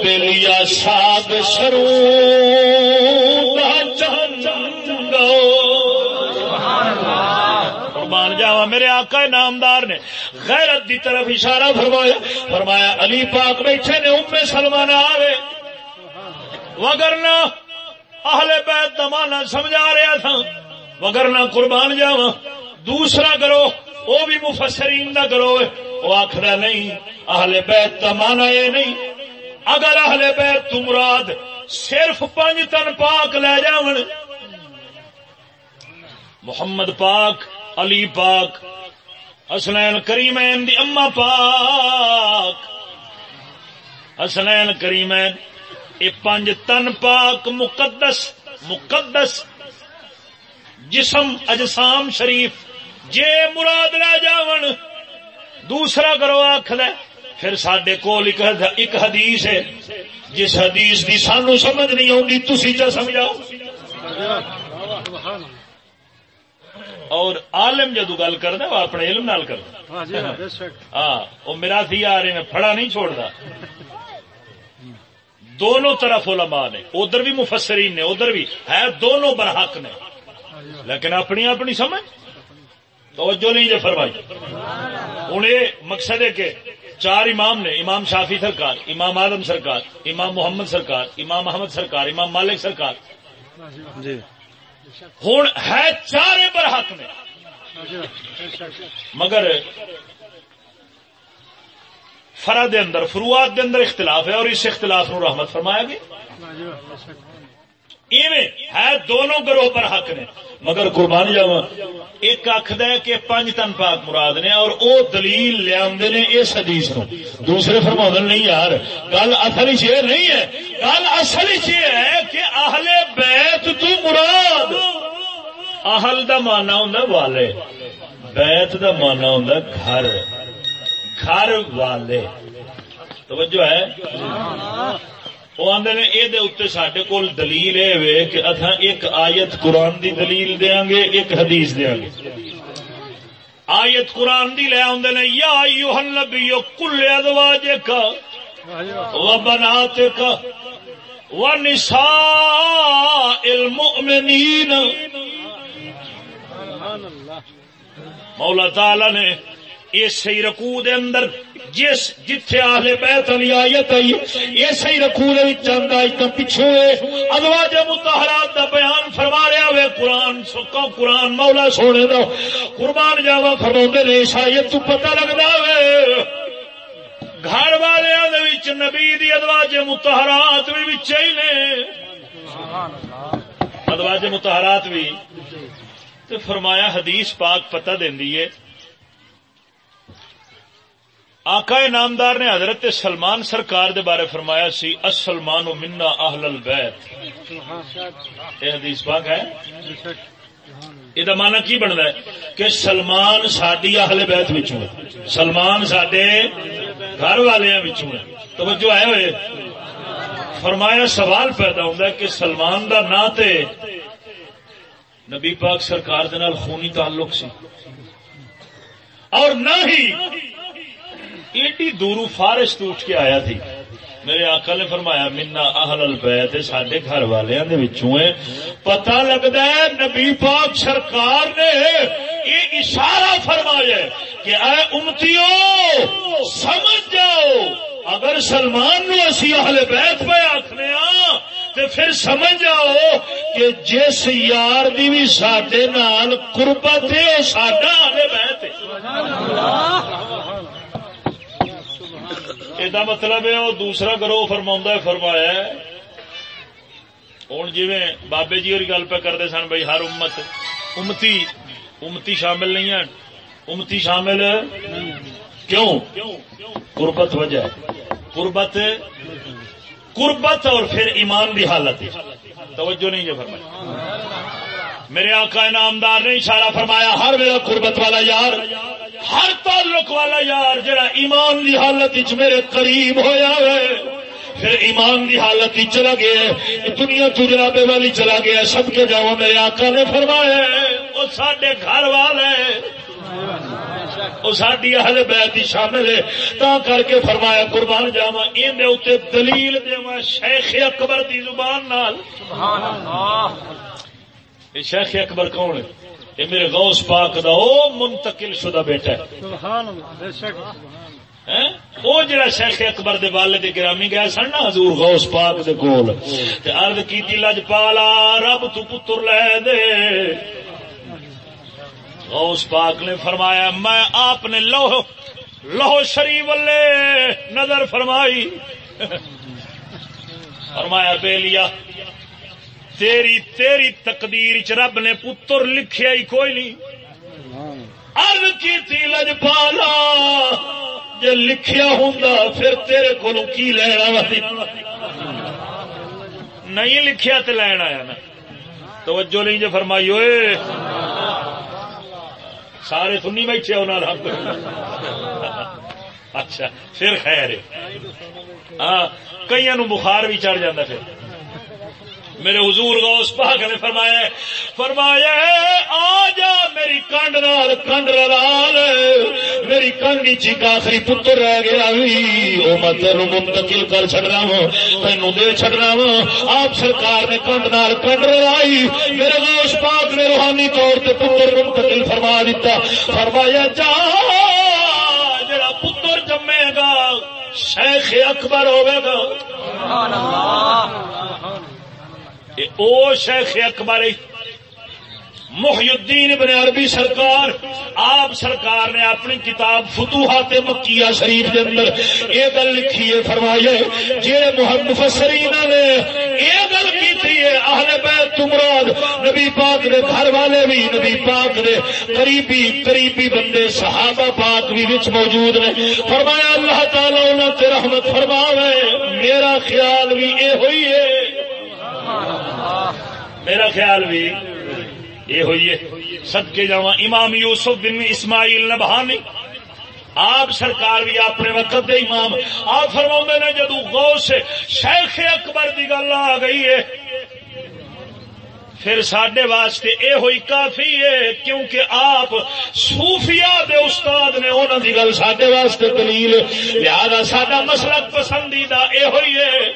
بلیا ساگ سرو جاوا، میرے آقا نامدار نے غیرت دی طرف اشارہ فرمایا فرمایا، علی پاک بیٹھے نے، ام سلمان آوے۔ وگرنا اہل بیت دمانا سمجھا رہا تھا وگرنا قربان جاوا دوسرا کرو وہ بھی مفسرین نہ کرو وہ آخر نہیں، اہل بیت دمانا یہ نہیں۔ اگر اہل بیت مراد صرف پنج تن پاک لے جاون، محمد پاک علی پاک، حسنین کریمین دی اما پاک۔ حسنین کریمین یہ پنج تن پاک، مقدس مقدس۔ جسم اجسام شریف، جے مراد لے جاون۔ دوسرا کرو آخر پھر سڈے کول ایک حدیث ہے۔ جس حدیث دی سانو سمجھ نہیں آتی تھی چا سمجھاؤ۔ اور عالم جدو گل کرنا وہ اپنے علم نال کرنا ہاں وہ میرا تھی آ رہے میں پڑا نہیں چھوڑتا دونوں طرف علماء نے ادھر بھی مفسرین نے ادھر بھی ہے دونوں برحق نے۔ لیکن اپنی اپنی سمجھ؟ توجہ نہیں جو فرمائی۔ ہوں یہ مقصد ہے کہ چار امام نے امام شافی سرکار امام آدم سرکار امام محمد سرکار امام احمد سرکار امام مالک سرکار۔ جی۔ ہوں ہے چار برحق میں مگر فرد اندر، فروعات دے اندر اختلاف ہے اور اس اختلاف نو رحمت فرمایا گیا۔ ہے دونوں گروہ پر حق نے۔ مگر قربانی جاوا ایک آخد ہے کہ پنج تن پاک مراد نے اور او دلیل لیا نے اس حدیث نو دوسرے فرما نہیں یار، گل اصل یہ نہیں ہے۔ گل اصل یہ ہے کہ اہل بیت تو مراد۔ اہل دا مانا ہوں والے۔ بیت دا مانا ہوں گھر۔ گھر والے۔ توجہ ہے؟ وہ آدھے نے یہ سڈے کول دلیل ہے کہ اتنا ایک آیت قرآن دی دلیل دیا گے، ایک حدیث دیا گے۔ آیت قرآن دی لے آدھے نے، یا ایوہن نبی کل ازواجک و بناتک و نساء المؤمنین۔ مولا تعالی نے اسی رکو دے اندر جس جتھے آہلے بیت علی آیت آئی، اسی رکو دے وچ چند آیتاں پچھو ہے ازواج مطہرات دا بیان فرما رہا ہوئے قرآن سکا قرآن مولا سونے دا، قربان جاوا فرماوندے نے، اس آیت تو پتہ لگدا ہوئے گھر والیاں دے وچ نبی دی ازواج مطہرات بھی وچ ہی نے۔ ازواج مطہرات بھی تو فرمایا حدیث پاک پتہ دیندی ہے آقا نامدار نے حضرت سلمان سرکار دے بارے فرمایا سی اسلمان و منا اہل البیت۔ یہ حدیث پاک ہے؟ یہ مانا کی بنتا ہے؟ کہ سلمان ساری اہل بیت بچوں ہے۔ سلمان سڈے گھر والے بچوں ہے۔ توجہ آئے ہوئے؟ فرمایا سوال پیدا ہوتا ہے کہ سلمان دا نا تے نبی پاک سرکار دے نال خونی تعلق سی۔ اور نہ ہی ایڈی دورو فارش تو اٹھ کے آیا تھی۔ میرے آقا نے فرمایا، منا اہل البیت سڈے گھر والوں پتا لگتا ہے۔ نبی پاک سرکار نے یہ اشارہ فرمایا کہ اے امتیو، سمجھ جاؤ۔ اگر سلمان نو اسی اہل بیت پہ آخنے ہاں تو پھر سمجھ جاؤ کہ جس یار دی بھی سڈے نال قربت ہے، وہ سڈا اہل بیت ہے۔ یہ مطلب ہے وہ دوسرا گروہ فرما فرمایا ہوں جی بابے جی اور گل پہ کرتے سن بھائی ہر امت امتی امتی شامل نہیں ہے امتی شامل کیوں قربت وجہ قربت قربت اور پھر ایمان کی حالت توجہ نہیں ہے فرمایا میرے آقا نامدار نے اشارہ فرمایا، ہر میرا قربت والا یار، ہر تعلق والا یار جڑا ایمان دی حالت میرے قریب ہویا ہے، پھر ایمان دی حالت چلا گیا دنیا تو جنابے والی چلا گیا سب کے جاؤ، میرے آقا نے فرمایا وہ سڈے گھر والے وہ ساری اہل بیت شامل ہے، تا کر کے فرمایا، قربان جاوا ان دلیل دے شیخ اکبر دی زبان نال۔ سبحان اللہ۔ شیخ اکبر کون ہے؟ یہ میرے غوث پاک دا او منتقل شدہ بیٹا ہے۔ وہ جڑا شیخ اکبر دے والد گرامی گیا سن نا حضور غوث پاک دے کول۔ تے عرض کیتی لج پالا رب تو پتر لے دے۔ غوث پاک نے فرمایا میں آپ نے لوہ لوہ شریف والے نظر فرمائی۔ فرمایا بے لیا تیری تیری تقدیر چ رب نے پتر لکھیا ہی کوئی نہیں۔ ارد کی تھی لج پالا جی لکھیا ہوں پھر تیرے کو کی لینا نہیں لکھیا تو لین آیا نا توجہ نہیں جو فرمائی ہوئے۔ سارے سنی بیٹھے انہوں رب۔ اچھا پھر خیر ہاں کئی نو بخار بھی چڑھ جاتا پھر۔ میرے حضور غوث پاک نے فرمایا فرمایا آ جا میری کنڈ نال، کنڈ رال میری کنڈی چی آخری پتر رہ گیا وہ میں تین منتقل کر چڑنا وا تین دے چڑنا وا آپ سرکار نے کنڈ نال کنڈ رلائی۔ میرے غوث پاک نے روحانی طور پہ پتر منتقل فرما دیتا فرمایا، جا، جڑا پتر جمے گا، شیخ اکبر ہوے گا۔ او شیخ اکبر محی الدین ابن عربی سرکار، آپ سرکار نے اپنی کتاب فتوحات مکیہ شریف کے اندر یہ گل لکھی ہے فرمائیے جی محمد مفسرین نے یہ گل کی ہے، اہل بیت تمراد نبی پاک نے گھر والے بھی، نبی پاک نے قریبی قریبی بندے، صحابہ پاک بھی وچ موجود نے۔ فرمایا اللہ تعالی انہوں نے رحمت فرماوے، میرا خیال بھی یہ ہوئی ہے۔ میرا خیال بھی یہ ہوئی ہے۔ سد کے جا امام یوسف بن اسماعیل نبہانی۔ آپ سرکار بھی اپنے وقت دے امام۔ آپ فرما نے جدو غو سے شیخ اکبر کی گل آ گئی ہے، پھر سڈے واسطے اے ہوئی کافی ہے کیونکہ آپ صوفیاء دے استاد نے انہوں دی گل سڈے واسطے دلیل۔ لہذا سڈا مسلک پسندیدہ اے ہوئی ہے۔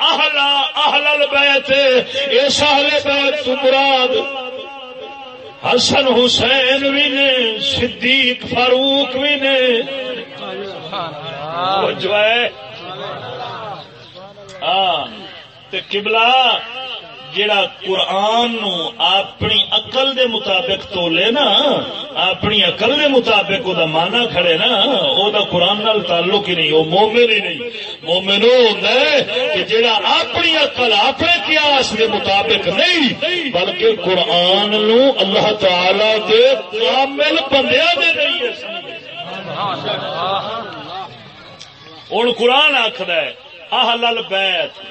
اہلا اہل البیت اس اہل بیت تو مراد حسن حسین بھی نے، صدیق فاروق بھی نے۔ جو ہے ہاں قبلہ جڑا قرآن نو اپنی اقل دے مطابق تولے نا، اپنی اقل دے مطابق او دا مانا کھڑے نا، او دا قرآن نال تعلق ہی نہیں وہ مومن ہی نہیں۔ مومن وہ ہوتا ہے کہ جڑا اپنی اقل اپنے قیاس دے مطابق نہیں، بلکہ قرآن نو اللہ تعالی دے کامل بندیا دے نہیں ہے۔ ہوں قرآن آخر ہے، اہل البیت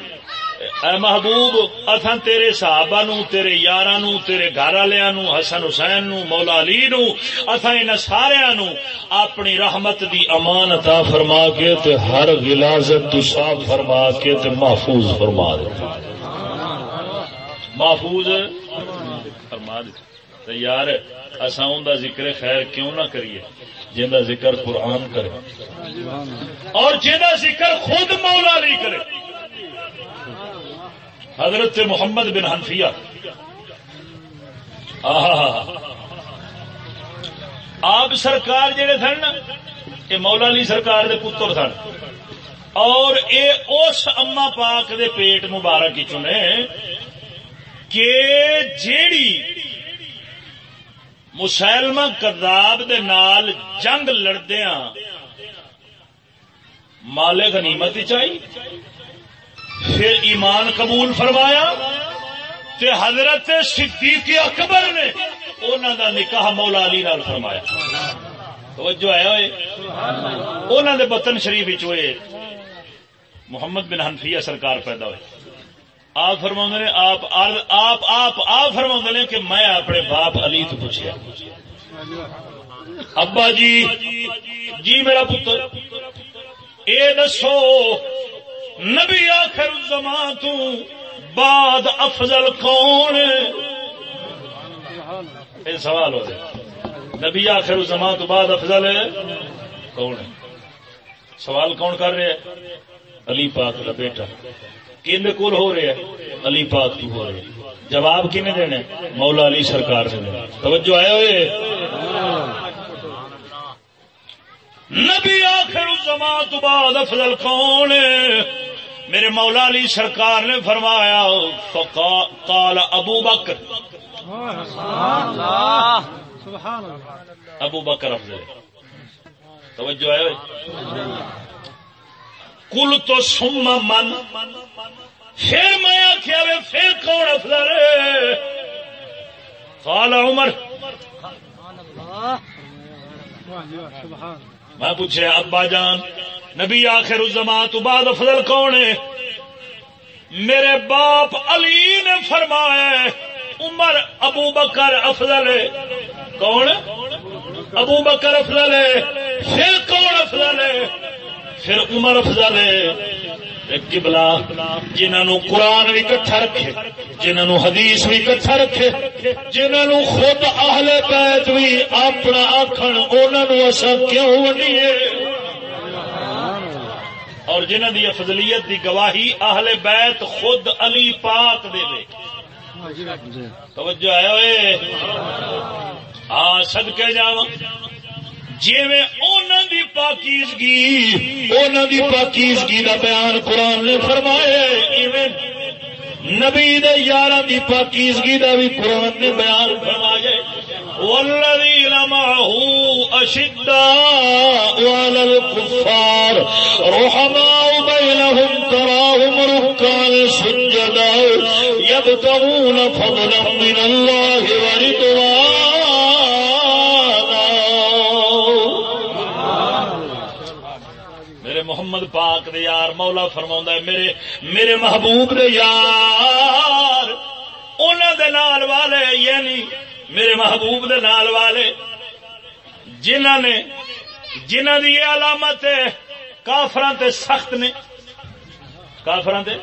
اے محبوب اتھا تیرے صحابہ نو تیرے یارہ نو تیرے گھر والیا نو حسن حسین نو مولا علی نو اتھا ان سارا نو اپنی رحمت دی امانت فرما کے تے ہر غلازت تو صاف فرما کے تے محفوظ فرما دے۔ محفوظ فرما دے۔ یار اصا ان کا ذکر خیر کیوں نہ کریے؟ جہاں ذکر قرآن کرے۔ اور جہاں ذکر خود مولا علی کرے۔ حضرت محمد بن حنفیہ. آپ سرکار جڑے سن یہ مولا علی سرکار دے پتر سن۔ اور اے اس اما پاک دے پیٹ مبارک چنے کہ جیڑی مسلمہ کرداب دے نال جنگ لڑدیا مالے غنیمت چاہیے پھر ایمان قبول فرمایا تے حضرت صدیق اکبر نے انہوں دا نکاح مولا علی نال فرمایا۔ توجہ آیا ہوئے انہوں دے بطن شریف ہوئے محمد بن حنفیہ سرکار پیدا ہوئے۔ آپ فرما نے، آپ آپ آپ آپ فرما نے کہ میں اپنے باپ علی تو پوچھا ابا جی جی میرا پتر، اے دسو نبی آخر زمان تو بعد افضل کون یہ سوال ہو گیا نبی آخر زمان تو بعد افضل کون سوال کون کر رہے علی پاک کا بیٹا۔ کن کول ہو رہے ہیں علی پاک تو ہو رہے جواب کنے دینے؟ مولا علی سرکار نے توجہ آئے ہوئے؟ نبی آخر زمان تو بعد افضل کون میرے مولا علی سرکار نے فرمایا قال ابو بکر۔ ابو بکر افضل توجہ ہے۔ کل تو سم من۔ پھر میں آخیا پھر کون افضل قال عمر۔ میں پوچھے ابا جان۔ نبی آخر الزمان تو بعد افضل کون ہے؟ میرے باپ علی نے فرمایا عمر ابو بکر افضل ہے۔ کون؟ ابو بکر افضل ہے۔ پھر کون افضل ہے؟ پھر عمر افضل ہے۔ کبلا جنہوں قرآن بھی کٹھا رکھے، جنہوں حدیث بھی کٹھا رکھے، جنہوں خود اہل بیت بھی اپنا آخر انہوں اصا کیوں ونیے اور جنہ دی افضلیت دی گواہی اہل بیت خود علی پاک دے دے۔ توجہ ہے ہوئے ہاں سدکے جا جی دی پاکیزگی، اونا دی پاکیزگی دا بیان قرآن نے فرمائے نبی دے یارہ دی پاکیزگی دا بھی قرآن نے بیان فرمایا والذين معه أشداء على الكفار رحماء بينهم تراهم ركعا سجدا يبتغون فضلا من الله ورضوانا میرے محمد پاک دے یار، مولا فرما ہے، میرے میرے محبوب دے یار انہوں دے نال والے یعنی میرے محبوب دے نال والے جنہ نے جنہ دی یہ علامت ہے کافران تے سخت نے۔ کافران تے؟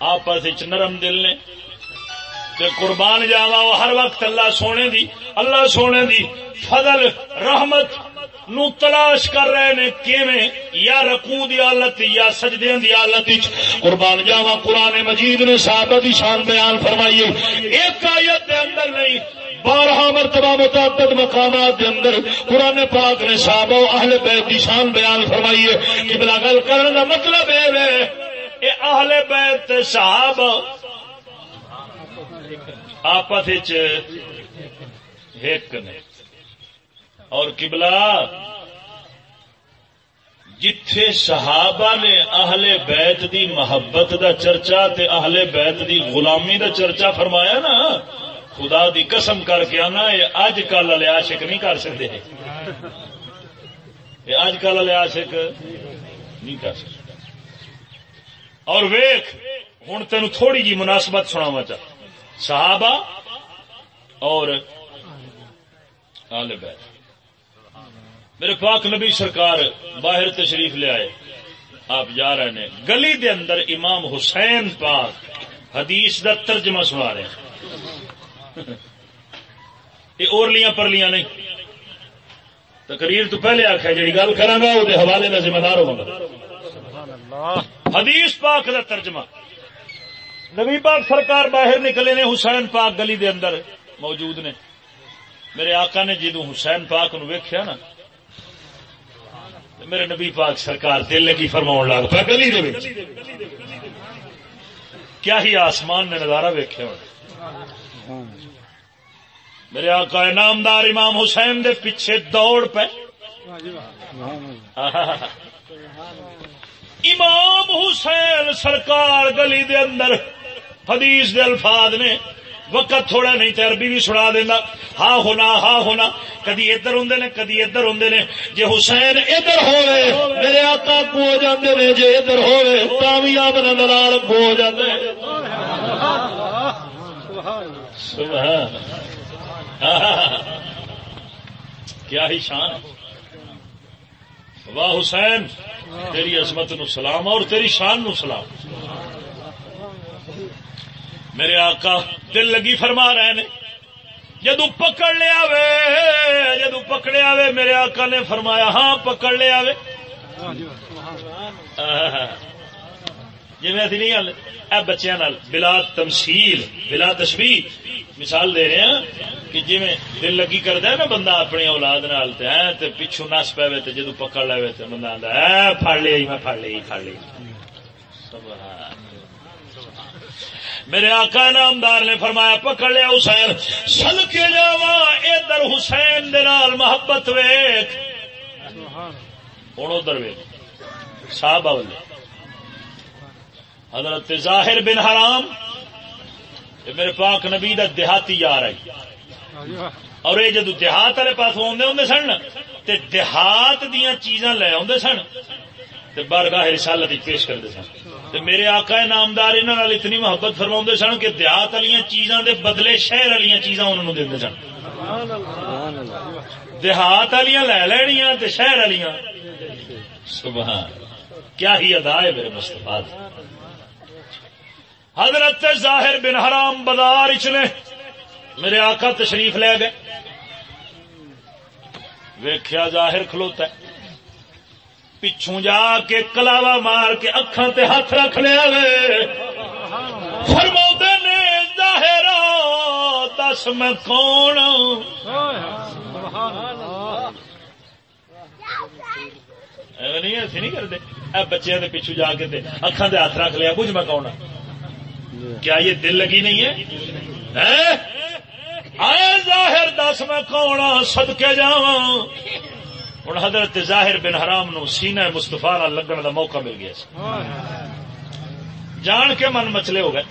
آپس نرم دل نے۔ تے قربان جاوا وہ ہر وقت اللہ سونے دی، اللہ سونے دی فضل، رحمت نو تلاش کر رہے نے کیویں؟ یا رکوع دی حالت، یا سجدے دی حالت وچ۔ قربان جاوا قران مجید نے صحابہ دی شان بیان فرمائی ایک آیت دے اندر نہیں بارہ مرتبہ متعدد مقامات کے اندر قرآن پاک نے صحابہ و اہل بیت کی شان بیان فرمائی مطلب ہے کہ بلا گل کرنے کا مطلب ہے اے اہل بیت صحابہ آپس ایک نے۔ اور قبلہ جتھے صحابہ نے اہل بیت دی محبت دا چرچا تے اہل بیت دی غلامی دا چرچا فرمایا نا، خدا دی قسم کر کے آنا، یہ اج کل والے عاشق نہیں کر سکتے۔ یہ اج کل والے عاشق نہیں کر سکتے۔ اور ویخ ہوں تین تھوڑی جی مناسبت سناوا چاہ۔ صحابہ اور آل بیت۔ میرے پاک نبی سرکار باہر تشریف لے آئے۔ آپ جا رہے ہیں۔ گلی دے اندر امام حسین پاک حدیث دا ترجمہ سنا رہے ہیں۔ یہ اورلیاں پرلیاں نہیں۔ تقریر تو پہلے آخیا جی گل کرا گا وہ حوالے کا ذمہ دار ہوگا حدیث پاک کا ترجمہ۔ نبی پاک سرکار باہر نکلے نے، حسین پاک گلی دے اندر موجود نے۔ میرے آقا نے جدو حسین پاک نو ویکھیا نا میرے نبی پاک سرکار دل لگی فرما لگ پا گلی دے کیا ہی آسمان نے نظارہ ویکیا ہونا۔ میرے آقا نامدار امام حسین دے پیچھے دوڑ پہ امام حسین سرکار گلی دے اندر حدیث دے الفاظ نے وقت تھوڑا نہیں تے عربی بھی سنا دینا۔ ہاں ہونا ہاں ہونا۔ کدی ادھر ہوں نے، کدی ادھر ہوں نے۔ جے حسین ادھر ہوئے، میرے آقا کو ہو جاندے نے، جے ادھر ہوئے کامیاب نال کو ہو جاندے سبحان۔ کیا ہی شان۔ ہے واہ حسین، تیری عظمت نو سلام اور تیری شان نو سلام۔ میرے آقا، دل لگی فرما رہے نے۔ جدو پکڑ لیا وے جدو پکڑیا وے میرے آقا نے فرمایا ہاں پکڑ لیا وے جی میں نہیں ہل اے بچیاں نال بلا تمثیل، بلا تشبیح۔ مثال دے رہے ہیں کہ جی میں دل لگی کرتا ہے نا بندہ اپنی اولاد نال تے، ہیں، تے پیچھو نس پے تے جدو پکڑ لے تے بندہ آندا ہے پھڑ لئی میں پھڑ لئی پھڑ لئی سبحان میرے آقا نامدار نے فرمایا، پکڑ لیا حسین سل کے جاوا ادھر حسین دال محبت ویخ ہوں ادھر ویخ صاحب والے حضرت ظاہر بن حرام، یہ میرے پاک نبی دا دیہاتی یار ہے۔ اور یہ جدو دیہات والے پاس آدھے ہوں سن تے دیہات دیا چیزاں لے آدھے سن، تے بارگاہ رسالت پیش کرتے سن۔ تے میرے آقا نامدار انہوں نے اتنی محبت فرما سن کہ دیہات والی چیزاں دے بدلے شہر والی چیزاں انہوں دے سن۔ دیہات والی لے تے شہر والی سبحان۔ کیا ہی ادا ہے میرے مستفا حضرت ظاہر بن حرام بازار چلے میرے آقا تشریف لے گئے۔ ویخیا ظاہر کھلوتا ہے۔ پچھوں جا کے کلاوا مار کے اکھان تے ہاتھ رکھ لیا فرما نے ظاہر دس میں کون؟ نہیں ایسے نہیں کرتے۔ اے بچے پیچھو جا کے اکھان ہاتھ رکھ لیا کچھ میں کون کیا یہ دل لگی نہیں ہے؟ آئے ظاہر، دس میں کون سد کے جاواں۔ ہوں حضرت ظاہر بن حرام نو سینہ مستفا لگن کا موقع مل گیا جان کے من مچلے ہو گئے۔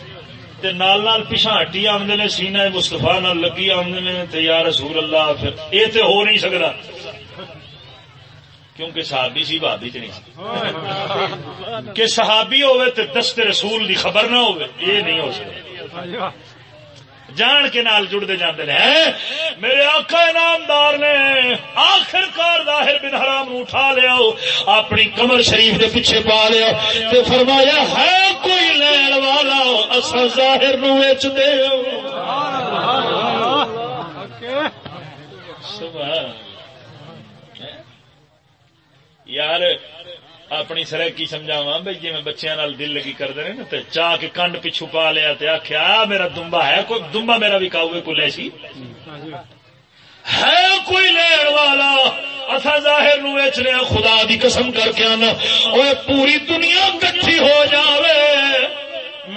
تے نال نال پیچھا ہٹی آمدے نے، سینہ مستفا نال لگی آمدے نے، تے یا رسول اللہ، پھر اے تے ہو نہیں سکتا کیونکہ صحابی سی بھابی چ نہیں۔ کہ صحابی ہوئے تے دست رسول دی خبر نہ ہوئے یہ نہیں ہو سکتا جان کے نال جڑتے جاتے نے میرے آقا انعامدار نے آخر کار داہر بن حرام اٹھا لیا، اپنی کمر شریف کے پیچھے پا لیا تے فرمایا، ہے کوئی لین والا اسا ظاہر نو ویچ یار اپنی سرکی سمجھاوا بھائی جی میں بچیا دل لگی کرتے ہیں نا چاہ کے کنڈ پچھو پا لیا آخیا میرا دمبا ہے، کوئی دمبا میرا بھی کاؤ کوئی لے سی؟ ہے کوئی لین والا؟ اصا ظاہر نو ویچنے خدا دی قسم کر کے آنا۔ وہ پوری دنیا کٹھی ہو جاوے۔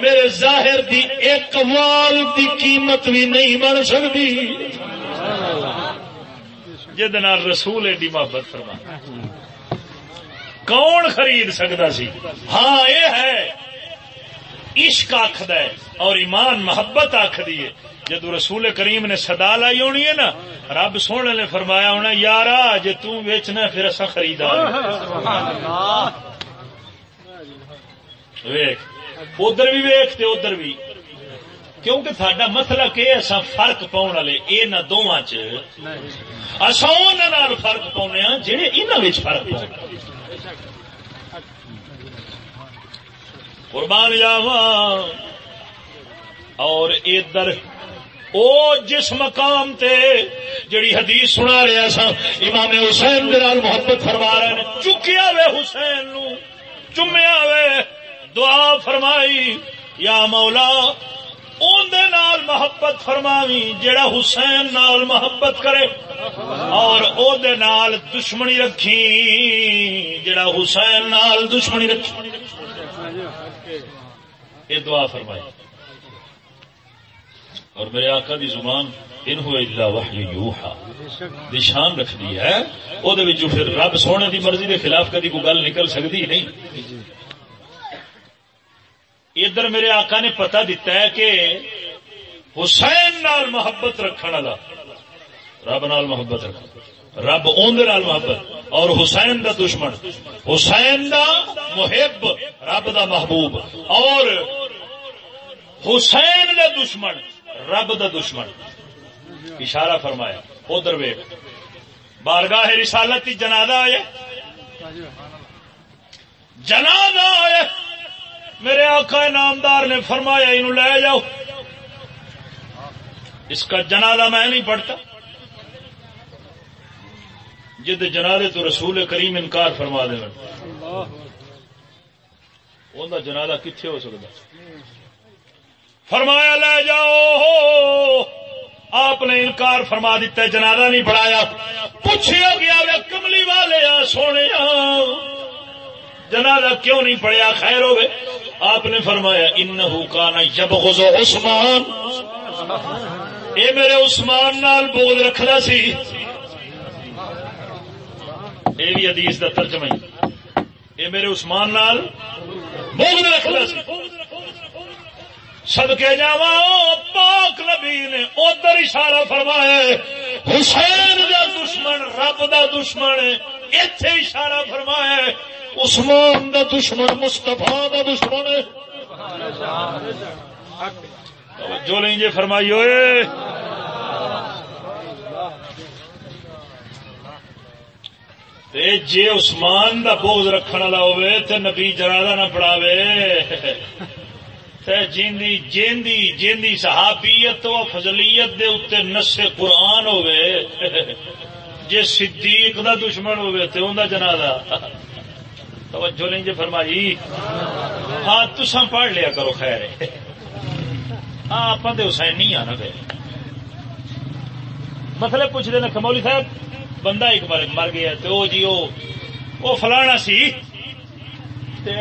میرے ظاہر دی ایک وال دی قیمت بھی نہیں بن سکتی۔ جد رسول ایڈی محبت فرما کون خرید سکتا سی؟ ہاں یہ ہے۔ عشق آخد ہے اور ایمان، محبت آخری ہے۔ جدو رسول کریم نے سدا لائی ہونی ہے نا، رب سونے نے فرمایا ہونا یار جی تیچنا پھر اصا خریدار ادھر بھی ویخ ادھر بھی۔ کیونکہ سڈا مسئلہ مطلب کہ اصا فرق پاؤن والے یہ نہ دونوں چسا فرق پاؤنے ہاں جہے ان فرق قربان جاوا اور ادھر او جس مقام تے جڑی حدیث سنا رہا سا امام حسین دال محبت فرما رہے ہیں۔ چکیا وے حسین نو چومیا وے، دعا فرمائی، یا مولا اندر نال محبت فرماوی جڑا حسین نال محبت کرے، اور او دے نال دشمنی رکھی جڑا حسین نال دشمنی رکھی۔ یہ دعا فرمائی۔ اور میرے آقا دی زبان، ان نشان رکھ دی ہے، او دے پھر رب سونے دی مرضی دے خلاف کدی کوئی گل نکل سکتی نہیں۔ ادھر میرے آقا نے پتہ دیتا ہے کہ حسین نال محبت رکھنے والا، رب نال محبت رکھ، رب اون نال محبت اور حسین دا دشمن۔ حسین دا محب، رب دا محبوب۔ اور حسین دا دشمن، رب دا دشمن۔ اشارہ فرمایا، ادھر وے بارگاہ رسالت کی جنادہ آئے۔ جنادہ میرے آقا نامدار نے فرمایا انہوں لے جاؤ. اس کا جنازہ میں نہیں پڑھتا۔ جد جنادے تو رسول کریم انکار فرما دے جنازہ کتنے ہو سکتا؟ فرمایا، لے جاؤ. آپ نے انکار فرما دیتا جنازہ نہیں پڑھایا۔ پوچھا گیا کملی والے آ سونے جنازہ کیوں نہیں پڑھیا؟ خیر ہوگے آپ نے فرمایا ان کا نا جب عثمان۔ اے میرے عثمان نال بول رکھنا سی۔ اے بھی حدیث کا ترجمہ اے میرے عثمان نال بول رکھنا سی۔ سدکے جا پاک نبی نے ادھر اشارہ فرمایا حسین دا دشمن، رب دا دشمن اتے اشارہ فرمایا عثمان دا دشمن مستفا دا دشمن جو لیں جی فرمائی ہوئے۔ جی عثمان دا بوجھ رکھنے والا ہوئے تو نبی جرادہ نہ پڑھاوے۔ تے جیندی جیندی جیندی صحابیت و فضلیت دے اتنے نسے قرآن ہوئے جے صدیق دا دشمن ہوئے تے اوندا جنازہ۔ توجہ نہیں جے فرمائی۔ ہاں تساں پڑھ لیا کرو خیر۔ ہاں آپ تے حسین نہیں آنا پھر مسئلے پوچھ دینا کمولی صاحب، بندہ ایک بار مر گیا تو جی وہ فلانا سی۔ تے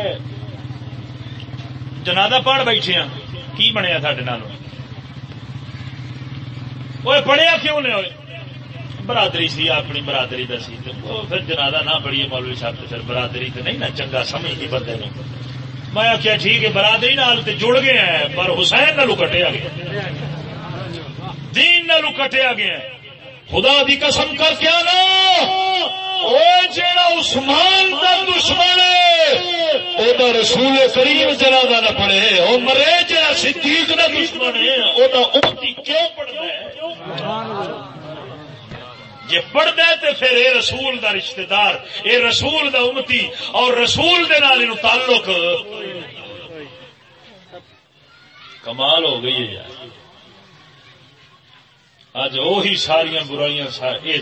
جنادہ پڑھ بیٹھے ہیں کی بنیا سڈے نال وہ پڑھیا کیوں نے؟ برادری سی، اپنی برادری کا سی پھر جنادہ نہ پڑھیے مولوی صاحب تو پھر برادری تو نہیں نا چنگا سمجھتی بندے نے میں آخیا ٹھیک ہے، برادری نال جڑ گئے ہیں، پر حسین نالو کٹیا گیا۔ دین نالو کٹیا گیا۔ خدا دی قسم کر کے آنا۔ جیڑا عثمان دا دشمن ہے رسول کریم جنازہ نہ پڑے وہ مرے جا صدیق دا دشمن ہے وہ امتی کیوں پڑھتا ہے؟ جی پڑھتا ہے تو پھر اے رسول دا رشتہ دار اے رسول دا امتی، اور رسول دے نال تعلق۔ کمال ہو گئی ہے یار۔ اج وہی ساریا برائیاں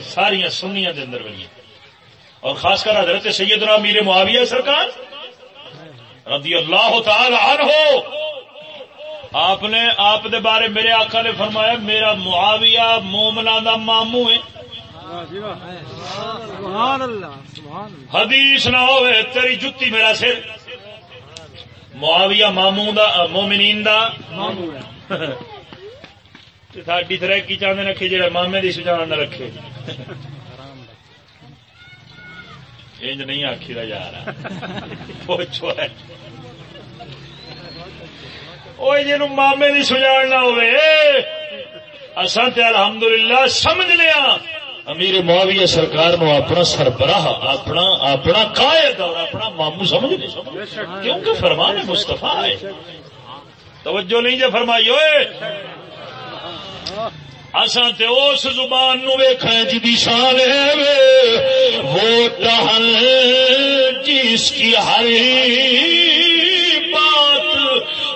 ساریا سنیا دے اندر بنی اور خاص کر حضرت سیدنا میر معاویہ سرکار، رضی اللہ تعالی عنہ۔ آپ نے آپ دے بارے میرے آقا نے فرمایا، میرا معاویہ مومنا دا مامو ہے۔ حدیث نہ ہوئے تیری جتی میرا سر۔ معاویہ مامو دا مومنین دا۔ ساڈی ترقی چاہتے رکھے جہاں مامے کی سجان نہ رکھے۔ انج نہیں آخی دا یار۔ پوچھو جی مامے کی سجان نہ ہوئے اصل تو الحمد للہ سمجھ لیا امیر معاویہ سرکار نو اپنا سربراہ، اپنا اپنا قائد اور اپنا مامو سمجھ نہیں کیونکہ فرمان مستفا ہے۔ توجہ نہیں جی فرمائی ہوئے۔ اصا تے اس زبان نو ویکھا جی دی شان ہے وہ ٹہل جس کی ہری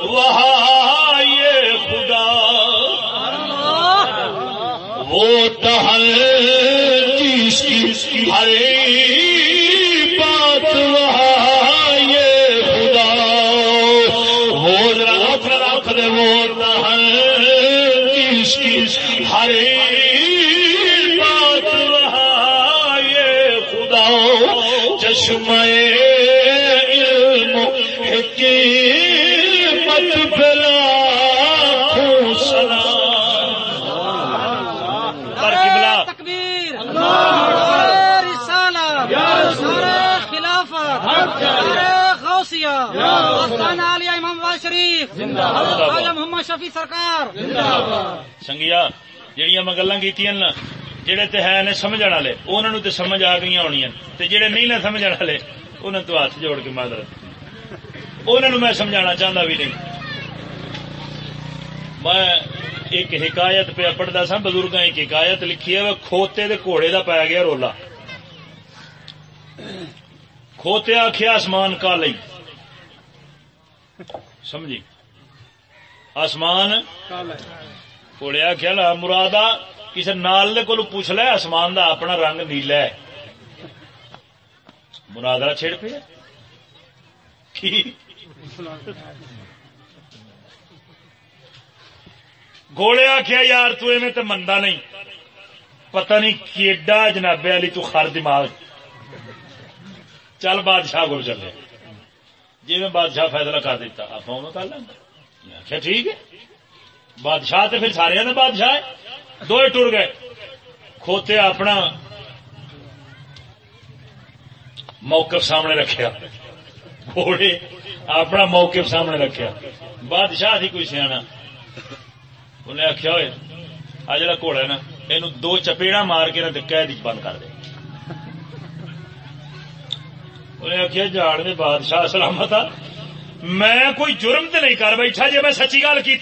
وہاں ہوتا ہے جس کی
ہر محمد سرکار۔
سنگیا جہیا میں گلا کی جہے تو ہے نے سمجھ والے انہوں تو سمجھ آ گئی ہونی جہے نہیں نہ سمجھ والے انہوں تو ہاتھ جوڑ کے معذرت انہوں میں سمجھا چاہتا بھی نہیں۔ میں ایک حکایت پہ پڑھتا سا بزرگ ایک حکایت لکھی ہے کھوتے دے گھوڑے دا پایا گیا رولا۔ کھوتے آخیا آسمان کا لئی۔ سمجھی؟ آسمان گھوڑے آخیا لا مراد کسی نال دے کو پوچھ لے آسمان دا اپنا رنگ نیلا ہے۔ مراد چھڑ پہ گوڑے آخیا یار تو ایویں تو مندا نہیں۔ پتہ نہیں کیڈا جنابے والی تو خر دماغ۔ چل بادشاہ کو چلے۔ جی میں بادشاہ فیصلہ کر دیتا آپ کر لیں آخیا ٹھیک ہے۔ بادشاہ تو پھر سارے نے بادشاہ دو ٹر گئے۔ کھوتے اپنا موقف سامنے رکھیا۔ گھوڑے اپنا موقف سامنے رکھیا۔ بادشاہ تھی کوئی سیاح انہیں آخیا ہوئے آ جڑا گھوڑا ہے نا یہ دو چپیڑا مار کے قید بند کر دے۔ انہیں آخیا جاڑ نے بادشاہ سلامت آ۔ میں کوئی جرم تو نہیں کر بیٹھا جی میں سچی گل کی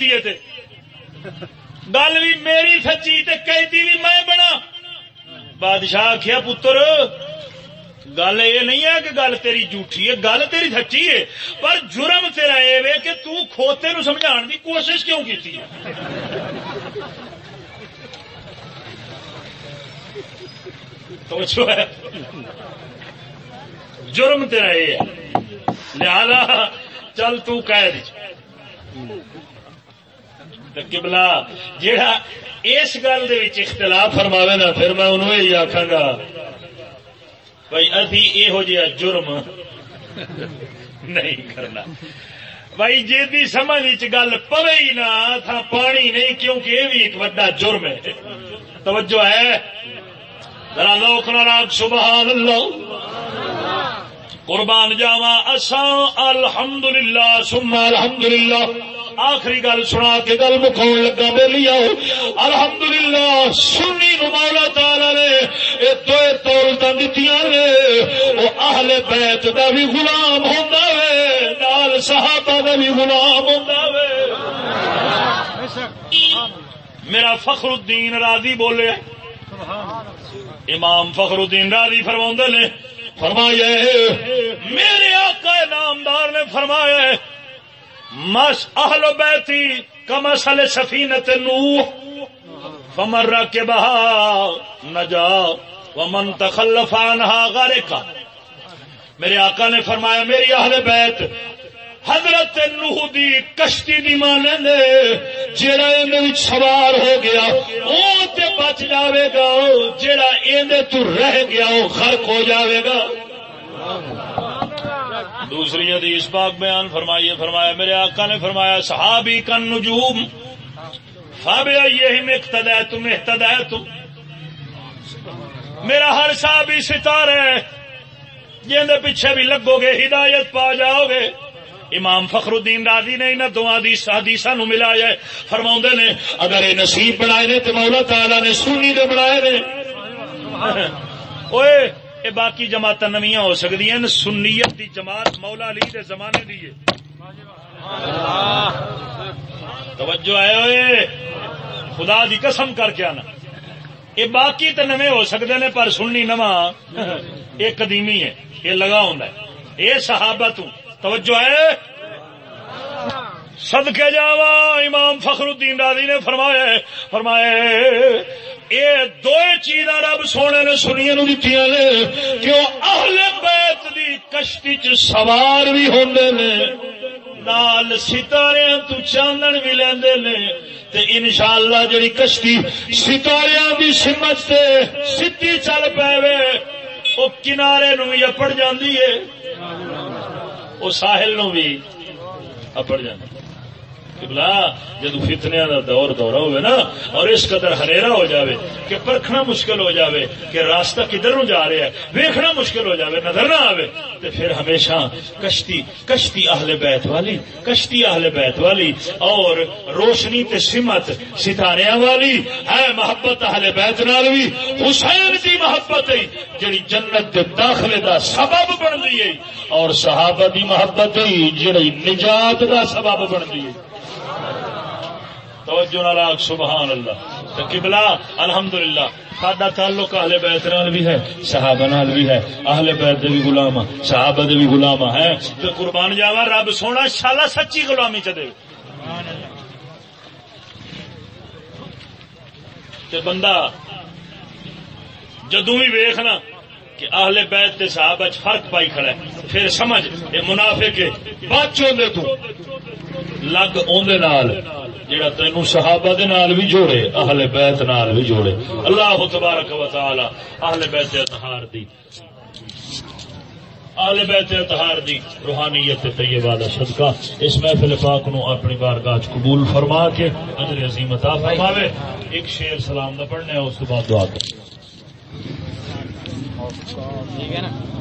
گل بھی میری سچی قیدی بھی میں بنا۔ بادشاہ آخیا پتر، گل یہ نہیں ہے کہ گل تیری جھوٹھی ہے، گل تیری سچی ہے، پر جرم تیرا یہ کہ تو کھوتے نو سمجھا کی کوشش کیوں کی جرم تیرا یہ ہے۔ لہذا چل تو قید۔ کبلا جہا اس گل اختلاف فرماوے نا، پھر میں انہوں یہ آخا گا، بھائی ابھی یہ جہا جرم نہیں کرنا۔ بھائی جی سمجھ گل پوے ہی نہ، تھا پانی نہیں، کیونکہ یہ بھی ایک وڈا جرم ہے۔ توجہ ہے؟ ذرا لوک راگ سبحان اللہ۔ قربان جاوا اساں الحمد للہ سما الحمد للہ آخری گل سنا کے گل مکھاؤ لگا بے لیا الحمد للہ سنی نو مولا تعالی نے یہ دو دولت دیتی نے۔ وہ اہل بیت دا بھی غلام ہوتا ہے نال صحابہ دا بھی غلام ہوتا ہے میرا فخر الدین راضی بولے۔ امام فخر الدین راضی فرما نے فرمایا میرے آقا نامدار نے فرمایا مس اہل بیتی کمسل سفینت نوح، فمر کے بہا نجا، ومن تخلف عنها غرق میرے آقا نے فرمایا، میری اہل بیت حضرت نوح دی کشتی دی مانے نے جیڑا اندے وچ سوار ہو گیا، او تے بچ جاوے گا، جیڑا ایندے تو رہ گیا، او غرق ہو جاوے گا۔ دوسری حدیث پاک بیان فرمائیے، فرمایا، میرے آقا نے فرمایا، صحابی کن نجوم فابیا یہ اقتدا تم احتدا تم میرا ہر صحابی ستارہ ہے جن پیچھے بھی لگو گے، ہدایت پا جاؤ گے۔ امام فخر الدین راضی نے انہیں دو حدیث نو ملایا ہے۔ فرما نے، اگر یہ نصیب بنائے نے تو مولا تعالی نے سنی دے بنائے نے۔ اوے یہ باقی جماعت نمیاں ہو سکتی ہیں، سنیت دی جماعت مولا علی دے زمانے دی ہے۔ توجہ آئے ہوئے۔ خدا دی قسم کر کے آنا۔ یہ باقی تو نویں ہو سکتے نے، پر سننی نواں یہ قدیمی ہے یہ لگا ہوں یہ صحابہ تو توجہ ہے؟ صدقے جاوا، امام فخر الدین راضی نے فرمایا فرمایا یہ دو چیزاں رب سونے نے سنیا نو دیتی نے، کہ وہ اہل بیت دی کشتی چ سوار بھی ہوں نے، نال ستارے تو چاندن بھی لیندے نے، تے انشاءاللہ جڑی کشتی ستارے دی سمت سے سیدھی چل پے وہ کنارے نو بھی اپڑ جاندی ہے۔ وہ ساحل نو بھی اپڑ جاندی جدو فتنیا کا دور دورا ہوئے نا، اور اس قدر ہنیرا ہو جاوے کہ پرکھنا مشکل ہو جاوے کہ راستہ کدھر نو جا رہا ہے، ویکھنا مشکل ہو جاوے، نظر نہ آوے۔ تو پھر ہمیشہ کشتی کشتی اہل بیت والی، کشتی اہل بیت والی، اور روشنی تے سمت ستارے والی۔ ہے محبت اہل بیت نال بھی حسین کی محبت ہے جڑی جنت دے داخلے دا سبب بن گئی اور صحابہ دی محبت جڑی نجات دا سبب بن گئی توجہ نال سبحان اللہ تو قبلہ، الحمدللہ۔ ساڈا تعلق اہل بیت نال بھی ہے، صحابہ نال بھی ہے، اہل بیت دے بھی غلام صحابہ دے بھی غلام ہے تے قربان جاوا رب سونا شالا سچی غلامی چ دے۔ تے بندہ، جدوں بھی ویکھنا کہ اہل بیت تے صحابہ چ فرق پائی کھڑا ہے، پھر سمجھ یہ منافق ہے بات چوندے تو۔ لگ نال جڑا تینوں صحابہ دے نال بھی جوڑے، اہل بیت نال بھی جوڑے۔ اللہ تبارک و تعالی اہل بیت اطہار دی، اہل بیت اطہار دی روحانیت طیبہ دا صدقہ اس محفل پاک نو اپنی بارگاہ قبول فرما کے اجر عظیم عطا فرماوے۔ ایک شعر سلام دا پڑھنے اس کے بعد دعا کریں۔ ٹھیک ہے نا؟